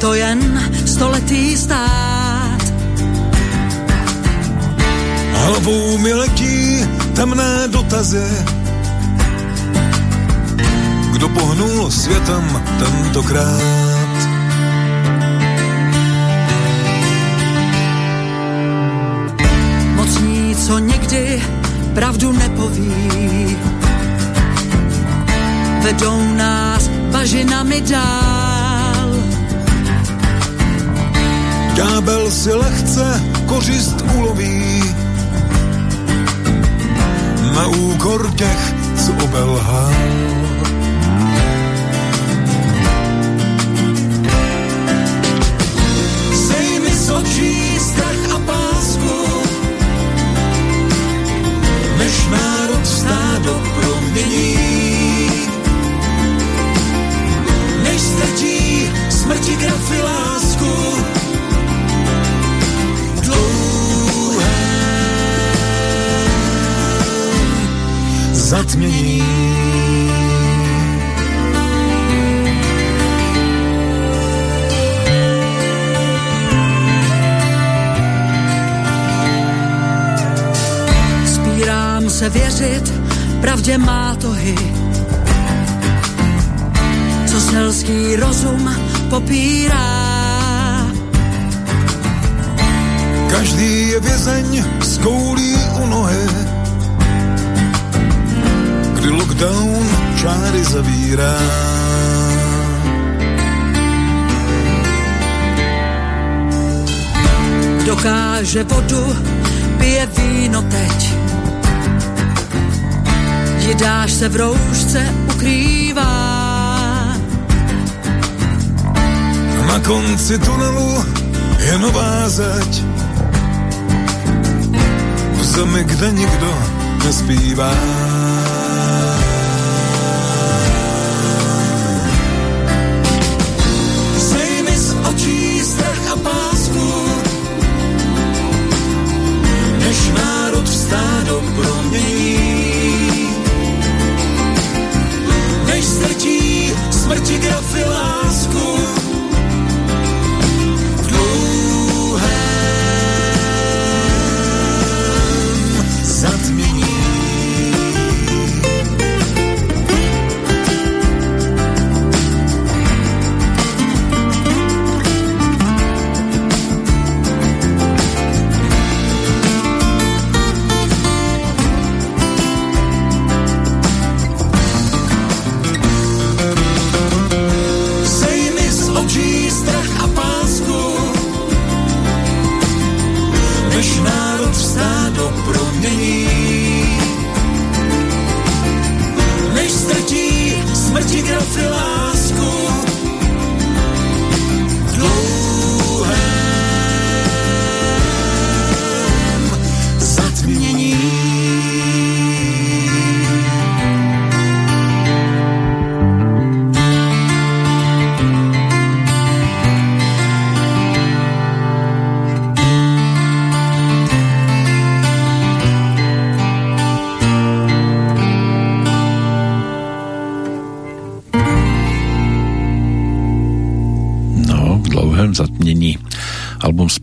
To jen stoletý stát Hlavou mi letí temné dotazy. Kdo pohnul světem tentokrát? Mocní, co nikdy pravdu nepoví, vedou nás bažinami dál. Ďábel si lehce kořist uloví na úkor těch, co obelhal. Sejmi z strach a pásku, než národ stádo promění. Než strčí smrti grafy lásku, zatmění. Spírám se věřit, pravdě má tohy. Co selský rozum popírá. Každý je vězeň lockdown čáry zavírá. Dokáže vodu, pije víno teď. Jidáš se v roušce ukrývá. Na konci tunelu je nová zeď. V zemi, kde nikdo nespívá.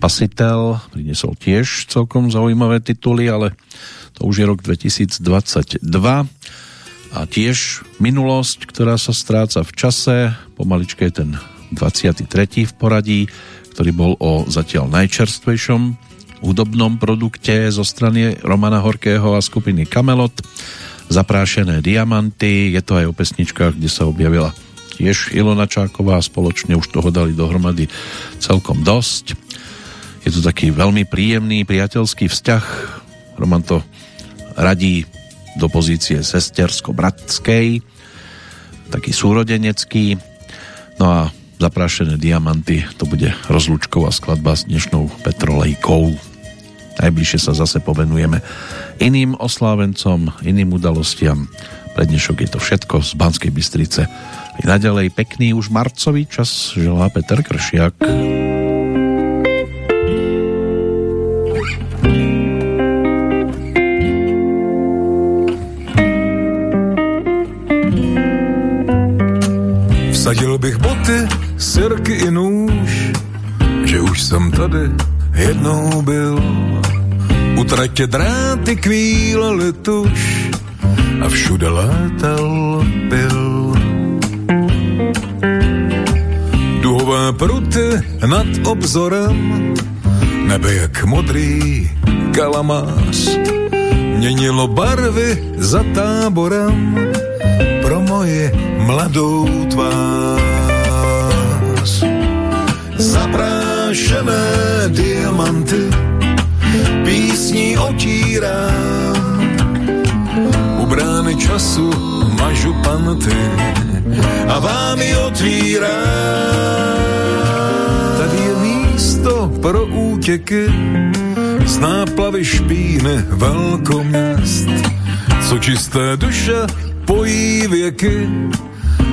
Spasitel priniesol tiež celkom zaujímavé tituly, ale to už je rok 2022 a tiež minulosť, ktorá sa stráca v čase. Pomaličke je ten 23. v poradí, ktorý bol o zatiaľ najčerstvejšom hudobnom produkte zo strany Romana Horkého a skupiny Kamelot. Zaprášené diamanty, je to aj o pesničkách, kde sa objavila tiež Ilona Čáková spoločne už toho dali dohromady celkom dosť. Je to taký veľmi príjemný priateľský vzťah. Roman to radí do pozície sestersko-bratskej, taký súrodenecký. No a zaprášené diamanty, to bude rozlúčková skladba s dnešnou Petrolejkou. Najbližšie sa zase povenujeme iným oslávencom, iným udalostiam. Pre dnešok je to všetko z Banskej Bystrice. I naďalej pekný už marcový čas želá Peter Kršiak. Vsadil bych boty, sirky i nůž, že už jsem tady jednou byl. U tratě dráty kvíle letuš a všude létal byl. Duhové pruty nad obzorem, nebe jak modrý kalamář. Měnilo barvy za táborem pro moji mladou tvář. Zaprášené diamanty písní otírám. U brány času mažu panty a vám ji otvírám. Tady je místo pro útěky z náplavy špíny velkoměst, co čisté duše pojí věky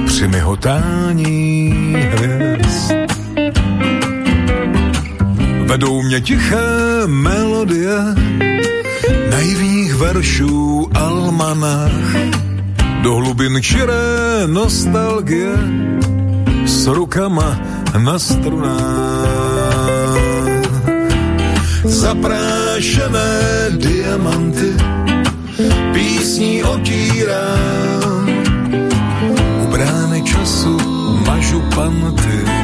při myhotání hvězd. Vedou mě tiché melodie naivních veršů almanách do hlubin čiré nostalgie s rukama na strunách. Zaprášené diamanty písní otírám. U brány času mažu panty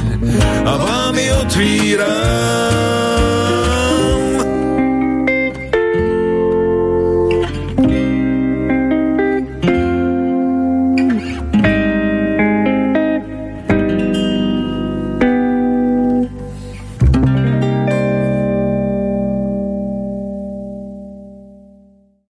a vám ji otvírám.